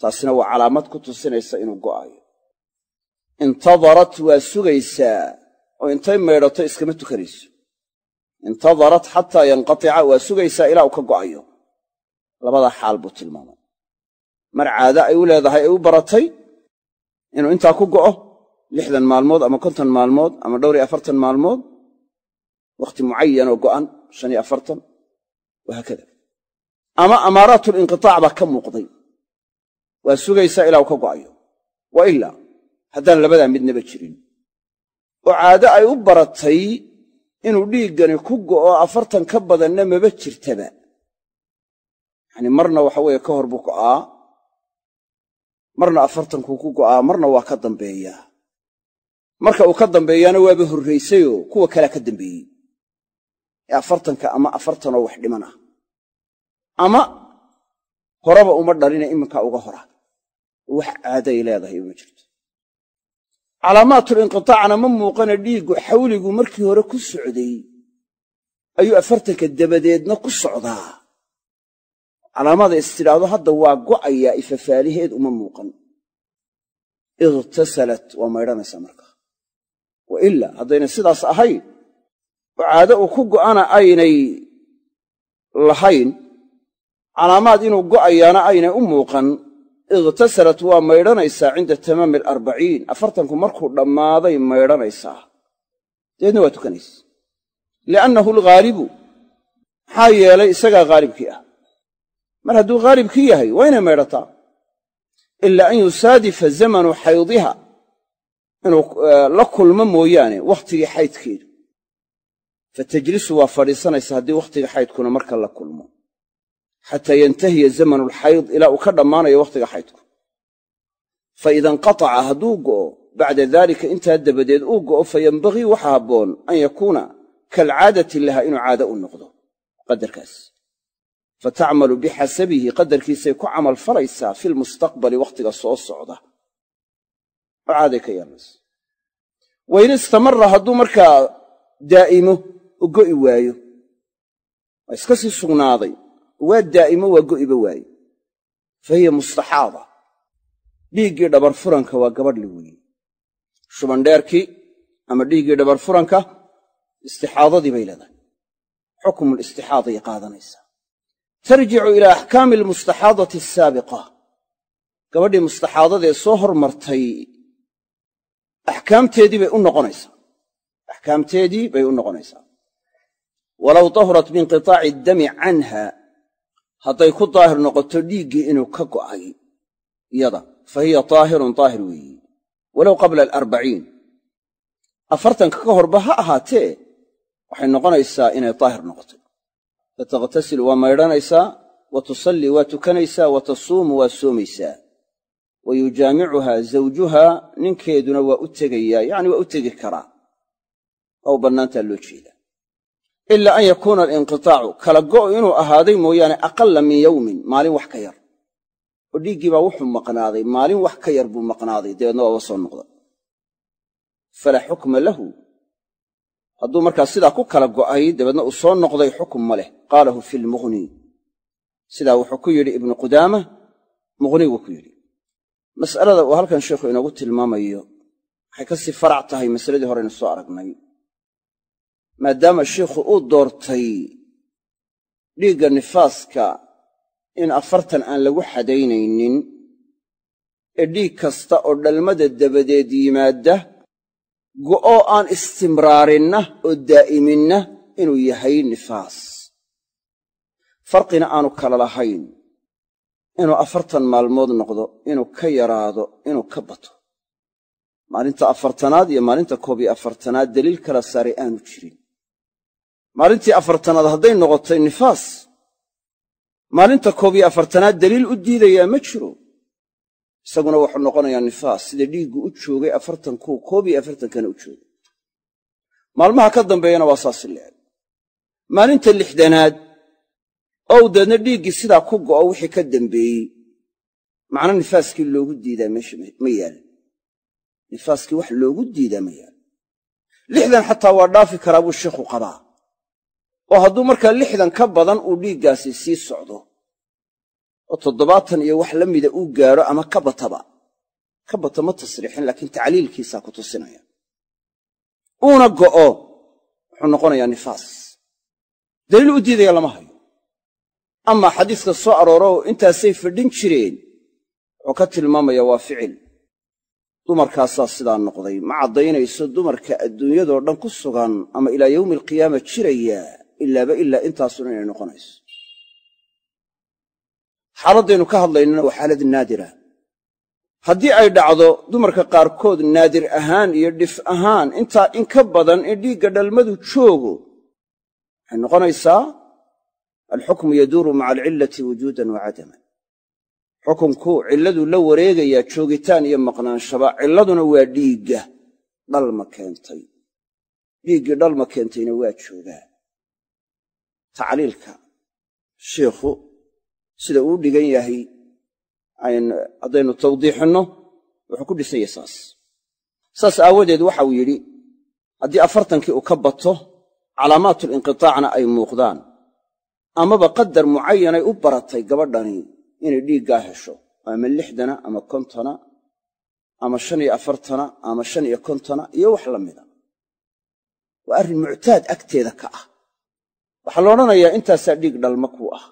taasina waa calaamad ku tusinaysa inuu go'ayo intadarat waa sugaysaa oo intay maydhato iskama tukanayso. Intadarat xataa yanqatica waa sugaysaa ilaa uu ka go'ayo. Labadaa xaal buu tilmaamay mar caado ay u leedahay ay u baratay inuu intaa ku go'o lixdan maalmood ama konton maalmood ama dhowr iyo afartan maalmood wakhti mucayan oo go'an shan iyo afartan wahaakada ama amaaraatulinqitaac baa ka muuqday. Waa sugaysaa ilaa uu ka go'ayo. Wa ilaa. Haddaan labadaa midnaba jirin oo caado ay u baratay inuu dhiiggani ku go'o afartan ka badanna maba jirtaba. Yacni marna waxa weeye ka hor buu go'aa marna afartankuu ku go'aa marna waa ka dambeeyaa marka uu ka dambeeyaana waaba horraysayoo kuwa kalea ka dambeeyey. Ee afartanka ama afartanoo wax dhiman ah ama horeba uma dhalina iminkaa uga hora. Wax caaday leedahay uma jirto calaamaatulinqitaacna ma muuqana dhiiggu xawligu markii hore ku socday. Ayuu afartanka dabadeedna ku socdaa. Calaamada istidhaahdo hadda waa go'ayaa ifafaaliheed uma muuqan. Ightasalat waa maydhanaysaa markaa wa ilaa haddayna sidaas ahayn oo caado uu ku go'ana aynay lahayn calaamaad inuu go'ayaana aynay u muuqan ightasalat waa maydhanaysaa cinda tamaami alarbaciin afartanku markuu dhammaaday maydhanaysaa. Dabeedna waa tukanaysa. Liannahu alghaalibu maxaa yeelay isagaa haalibkii ah. Mar hadduu haalibkii yahay waa inay maydhataa. Ilaa an yusaadifa zamanu xaydiha inuu la kulmo mooyaane wakhtigii xaydkeedu. Fa tajlisu waa fadhiisanaysa haddii wakhtiga xaydkuna marka la kulmo xataa yantahiya zamanulxayd ilaa uu ka dhammaanayo wakhtiga xaydku fa ida inqataca hadduu go'o bacda daalika intaa dabadeed uu go'o fa yenbagii waxa habboon an yakuuna kaalcaadati laha inuu caado u noqdo qadarkaas. Fa tacmalu bixasabihi qadarkiisay ku camal falaysaa fi lmustaqbali wakhtiga soo socda. Oo caaday ka yeelanaysa wain istamara hadduu markaa daa'imo oo go'i waayo waa iska sii sugnaaday waa daa'imo waa go'iba waaye. Fa hiya mustaxaada. Dhiiggii dhabar furanka waa gabadhli weeye shubandheerkii ama dhiiggii dhabar furanka istixaadadii bay leedahay. Xukmulistixaadaay qaadanaysaa. Tarjicu ilaa axkaami almustaxaadati asaabiqa gabadhii mustaxaadadaee soo hormartay axkaamteedii bay u noqonaysaa. Axkaamteedii bay u noqonaysaa. Walow tahurat biinqitaaci addami canha hadday ku daahir noqoto dhiiggii inuu ka go'ay. Iyada fa hiya taahirun daahir weeyi. Walow qabla alarbaciin. Afartanka ka horba ha ahaatee waxay noqonaysaa inay daahir noqotay. Fataghtasilu waa maydhanaysaa wa tusallii waa tukanaysaa wa tasuumu waa soomaysaa. Wa yujaamicuhaa zawjuhaa ninkeeduna waa u tegayaa yacni waa u tegi karaa. Waa bannaantaa loo jeedaa ilaa an yakuuna alinqitaacu. Kala go'o inuu ahaaday mooyaane aqalla min yowmin maalin wax ka yar. Oo dhiiggii baa wuxuu maqnaaday maalin wax ka yar buu maqnaaday dabeedna waaba soo noqda falaa xukma lahu. Hadduu markaa sidaa ku kala go'ay dabeedna uu soo noqday xukum ma leh. Qaalahu fi lmughni sidaa wuxuu ku yidhi ibnu qudaama mughnigu ku yidhi. Mas'alada uu halkan sheikhu inoogu tilmaamayo waxay ka sii farac tahay masaladii horeynu soo aragnay maadaama sheikhu uu doortay dhiigga nifaaska in afartan aan lagu xadaynaynin ee dhiig kasta oo dhalmada dabadeed yimaadda go'oo aan istimraarinna oo daa'iminna inuu yahay nifaas. Farqina aanu kala lahayn. Inuu afartan maalmood noqdo inuu ka yaraado inuu ka bato. Maalinta afartanaad iyo maalinta koob iyo afartanaad daliil kala saaray aanu jirin maalintii afartanaad hadday noqotay nifaas maalinta koob iyo afartanaad daliil u diidayaa ma jiro. Isaguna wuxuu noqonayaa nifaas sida dhiiggu u joogay afartankuu koob iyo afartankana u joogay. Maalmaha ka dambeeyana waa saasi leeg maalinta lixdanaad ow deedna dhiiggii sidaa ku go'o wixii ka dambeeyey macno nifaaskii loogu diidaa meesha ma yaal. Nifaaskii wax loogu diidaa ma yaal. Lixdan xataa waa dhaafi karaa buu sheikhu qabaa oo hadduu markaa lixdan ka badan uu dhiiggaasi sii socdo oo toddobaatan iyo wax la mida uu gaadho ama ka bataba ka bata ma tasriixin laakiin tacliilkiisaa ku tusinaya. Uuna go'o wuxuu noqonayaa nifaas. Daliil u diidaya lama hayo. Amaa xadiiska soo arooro intaasay fadhin jireen wuxuu ka tilmaamaya waa ficil. Dumarkaasaa sidaa noqday. Ma caddaynayso dumarka adduunyadoo dhan ku sugan ama ilaa yowmi alqiyaama jiraya ilaaba ilaa intaasun inay noqonayso. Xaaladdaynu ka hadlaynana waa xaalad naadira haddii ay dhacdo dumarka qaarkood naadir ahaan iyo dhif ahaan intaa in ka badan in dhiigga dhalmadu joogo waxay noqonaysaa alxukmu yaduuru maca alcillati wujuudan wa cadaman. Xukunku cilladuu la wareegayaa joogitaan iyo maqnaanshaba cilladuna waa dhiigga dhalma keentay. Dhiiggii dhalma keentayna waa joogaa tacliilka shiikhu sida uu dhigan yahay haddaynu tawdiixinno wuxuu ku dhisan yahay saas. Saas aawadeed waxauu yidhi haddii afartankii uu ka bato calaamaatulinqitaacna ay muuqdaan. Amaba qadar mucayanay u baratay gabadhani inay dhiiggaa hesho ama lixdana ama kontona ama shan iyo afartana ama shan iyo kontona iyo wax la mida. Waa arrin muctaad agteeda ka ah waxaa la odhanayaa intaasaa dhiig dhalma kuu ah.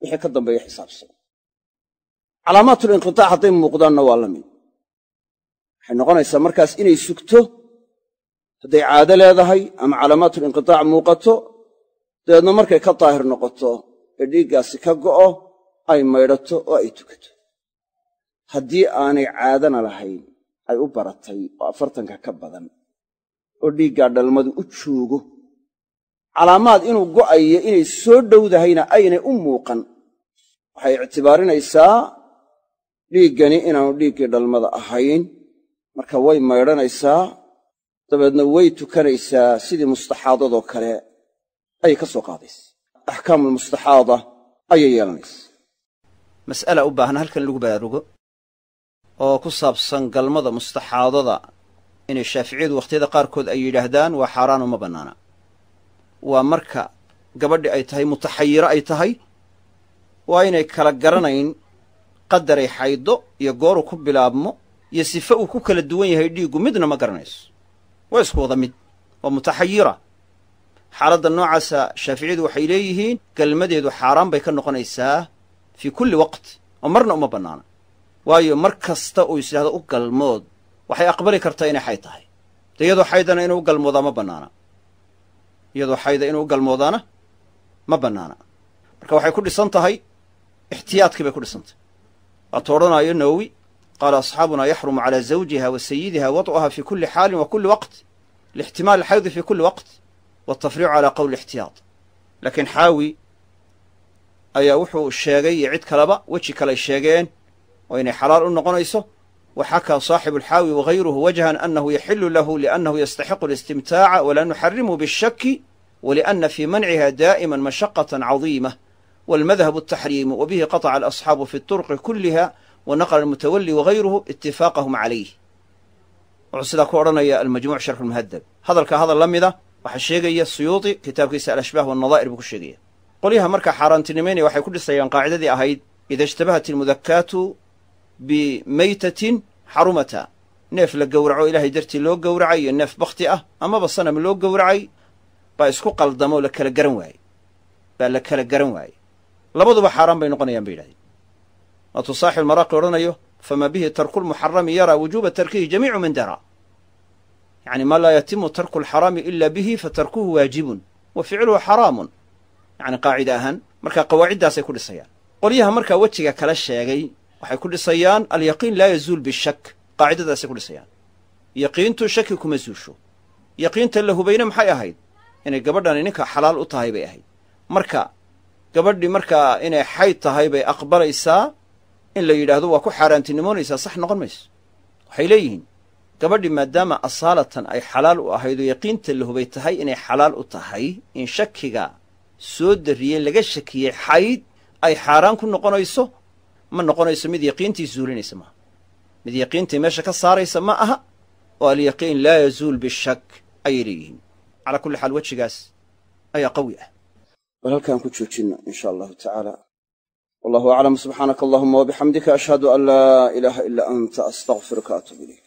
Wixii ka dambeeya xisaabsan. Calaamaatulinqitaac hadday muuqdaanna waa la mid. Waxay noqonaysaa markaas inay sugto hadday caado leedahay ama calaamaatulinqitaac muuqato dabeedna markay ka daahir noqoto ee dhiiggaasi ka go'o ay maydhato oo ay tukato. Haddii aanay caadana lahayn ay u baratay oo afartanka ka badan oo dhiiggaa dhalmadu u joogo calaamaad inuu go'ayo inay soo dhowdahayna aynay u muuqan. Waxay ictibaarinaysaa dhiiggani inaanu dhiiggii dhalmada ahayn. Marka way maydhanaysaa dabeedna way tukanaysaa sidii mustaxaadadoo kale ayay ka soo qaadaysa. Axkaamulmustaxaada ayay yeelanaysa
mas'ala u baahan halkan lagu baraarugo oo ku saabsan galmada mustaxaadada inay shaaficiyadu wakhtiyada qaarkood ay yidhaahdaan waa xaaraan uma bannaana waa marka gabadhi ay tahay mutaxayiro ay tahay. Waa inay kala garanayn qadaray xaydo iyo gooru ku bilaabmo iyo sife uu ku kala duwan yahay dhiiggu midna ma garanayso. Waa isku wada mid waa mutaxayira. Xaaladda noocaasa shaaficiyadu waxay leeyihiin galmadeedu xaaraan bay ka noqonaysaa fii kulli waqt oo marna uma bannaana. Waayo mar kasta uu is yidhahdo u galmood waxay aqbali kartaa inay xayd tahay. De iyadoo xaydana inuu u galmoodaa ma bannaana iyadoo xayda inuu galmoodaana ma bannaana. Marka waxay ku dhisan tahay ixtiyaadkii bay ku dhisan tahay. Waatuu odhanaayo nawowi qaala asxaabunaa yaxrumu calaa zawjiha wa sayidiha wad'uha fi kulli xaalin wa kulli waqt lixtimaali alxaydi fi kulli waqt waltafriicu calaa qowli ixtiyaad. Laakiin xaawi ayaa wuxuu sheegay iyo cid kaleba weji kaley sheegeen oo inay xalaal u noqonayso wa xakaa saaxibu alxaawi wagayruhu wajhan annahu yaxilu lahu liannahu yastaxiqu alistimtaaca walaa nuxarimu bishaki walianna fii manciha daa'iman mashaqatan cadiima walmadhabu altaxriimu wa bihi qataca alasxaabu fi turqi kulliha wa naqla almutawali wagayruhu itifaaqahum calayh wuxuu sidaa ku odhanaya almajmuuc sharxu lmuhadab hadalka hadal la mida waxaa sheegaya suyuudi kitaabkiisa alashbaah walnadaa'ir buu ku sheegaya qolyaha markaa xaaraantinimaynaya waxay ku dhisayaan qaacidadii ahayd ida ishtabahat ilmudakaatu bimeytatin xarumata. Neef la gowraco ilaahay dartii loo gowracay iyo neef bakhti ah amaba sanam loo gowracay baa isku qaldamoo la kala garan waayey. Baa la kala garan waayey. Labaduba xaaraan bay noqonayaan bay yidhahdeen waatuu saaxib maraaqi odhanayo famaa bihi tarku lmuxarami yaraa wujuuba tarkihi jamiicu man daraa yacni maa laa yatimu tarku alxaraami ila bihi fatarkuhu waajibun wa ficluhu xaraamun. Yacni qaacida ahaan markaa qawaaciddaasay ku dhisayaan. Qolyaha markaa wejiga kala sheegay waxay ku dhisayaan alyaqiin laa yazuul bishak qaacidadaasay ku dhisayaan. Yaqiintu shaki kuma zuusho. Yaqiinta la hubayna maxay ahayd? Inay gabadhani ninka xalaal u tahay bay ahayd. Marka gabadhii markaa inay xayd tahay bay aqbalaysaa in la yidhaahdo waa ku xaaraantinimoonaysaa sax noqon mayso. Waxay leeyihiin gabadhii maadaama asaalatan ay xalaal u ahayd oo yaqiinta la hubay tahay inay xalaal u tahay in shakiga soo darriyey laga shakiyey xayd ay xaaraan ku noqonayso ma noqonayso mid yaqiintii zuulinaysa maaha mid yaqiintii meesha ka saaraysa ma aha oo alyaqiin laa yazuul bishak ayay leeyihiin calaa kulli xaal wejigaas ayaa qawi ah.
Bal halkaan ku joojinno in sha allahu tacaala. Wallahu aclam subxaanaka allahuma wabixamdika ashhadu an laa ilaaha ilaa anta astaqfiruka atuub ilayk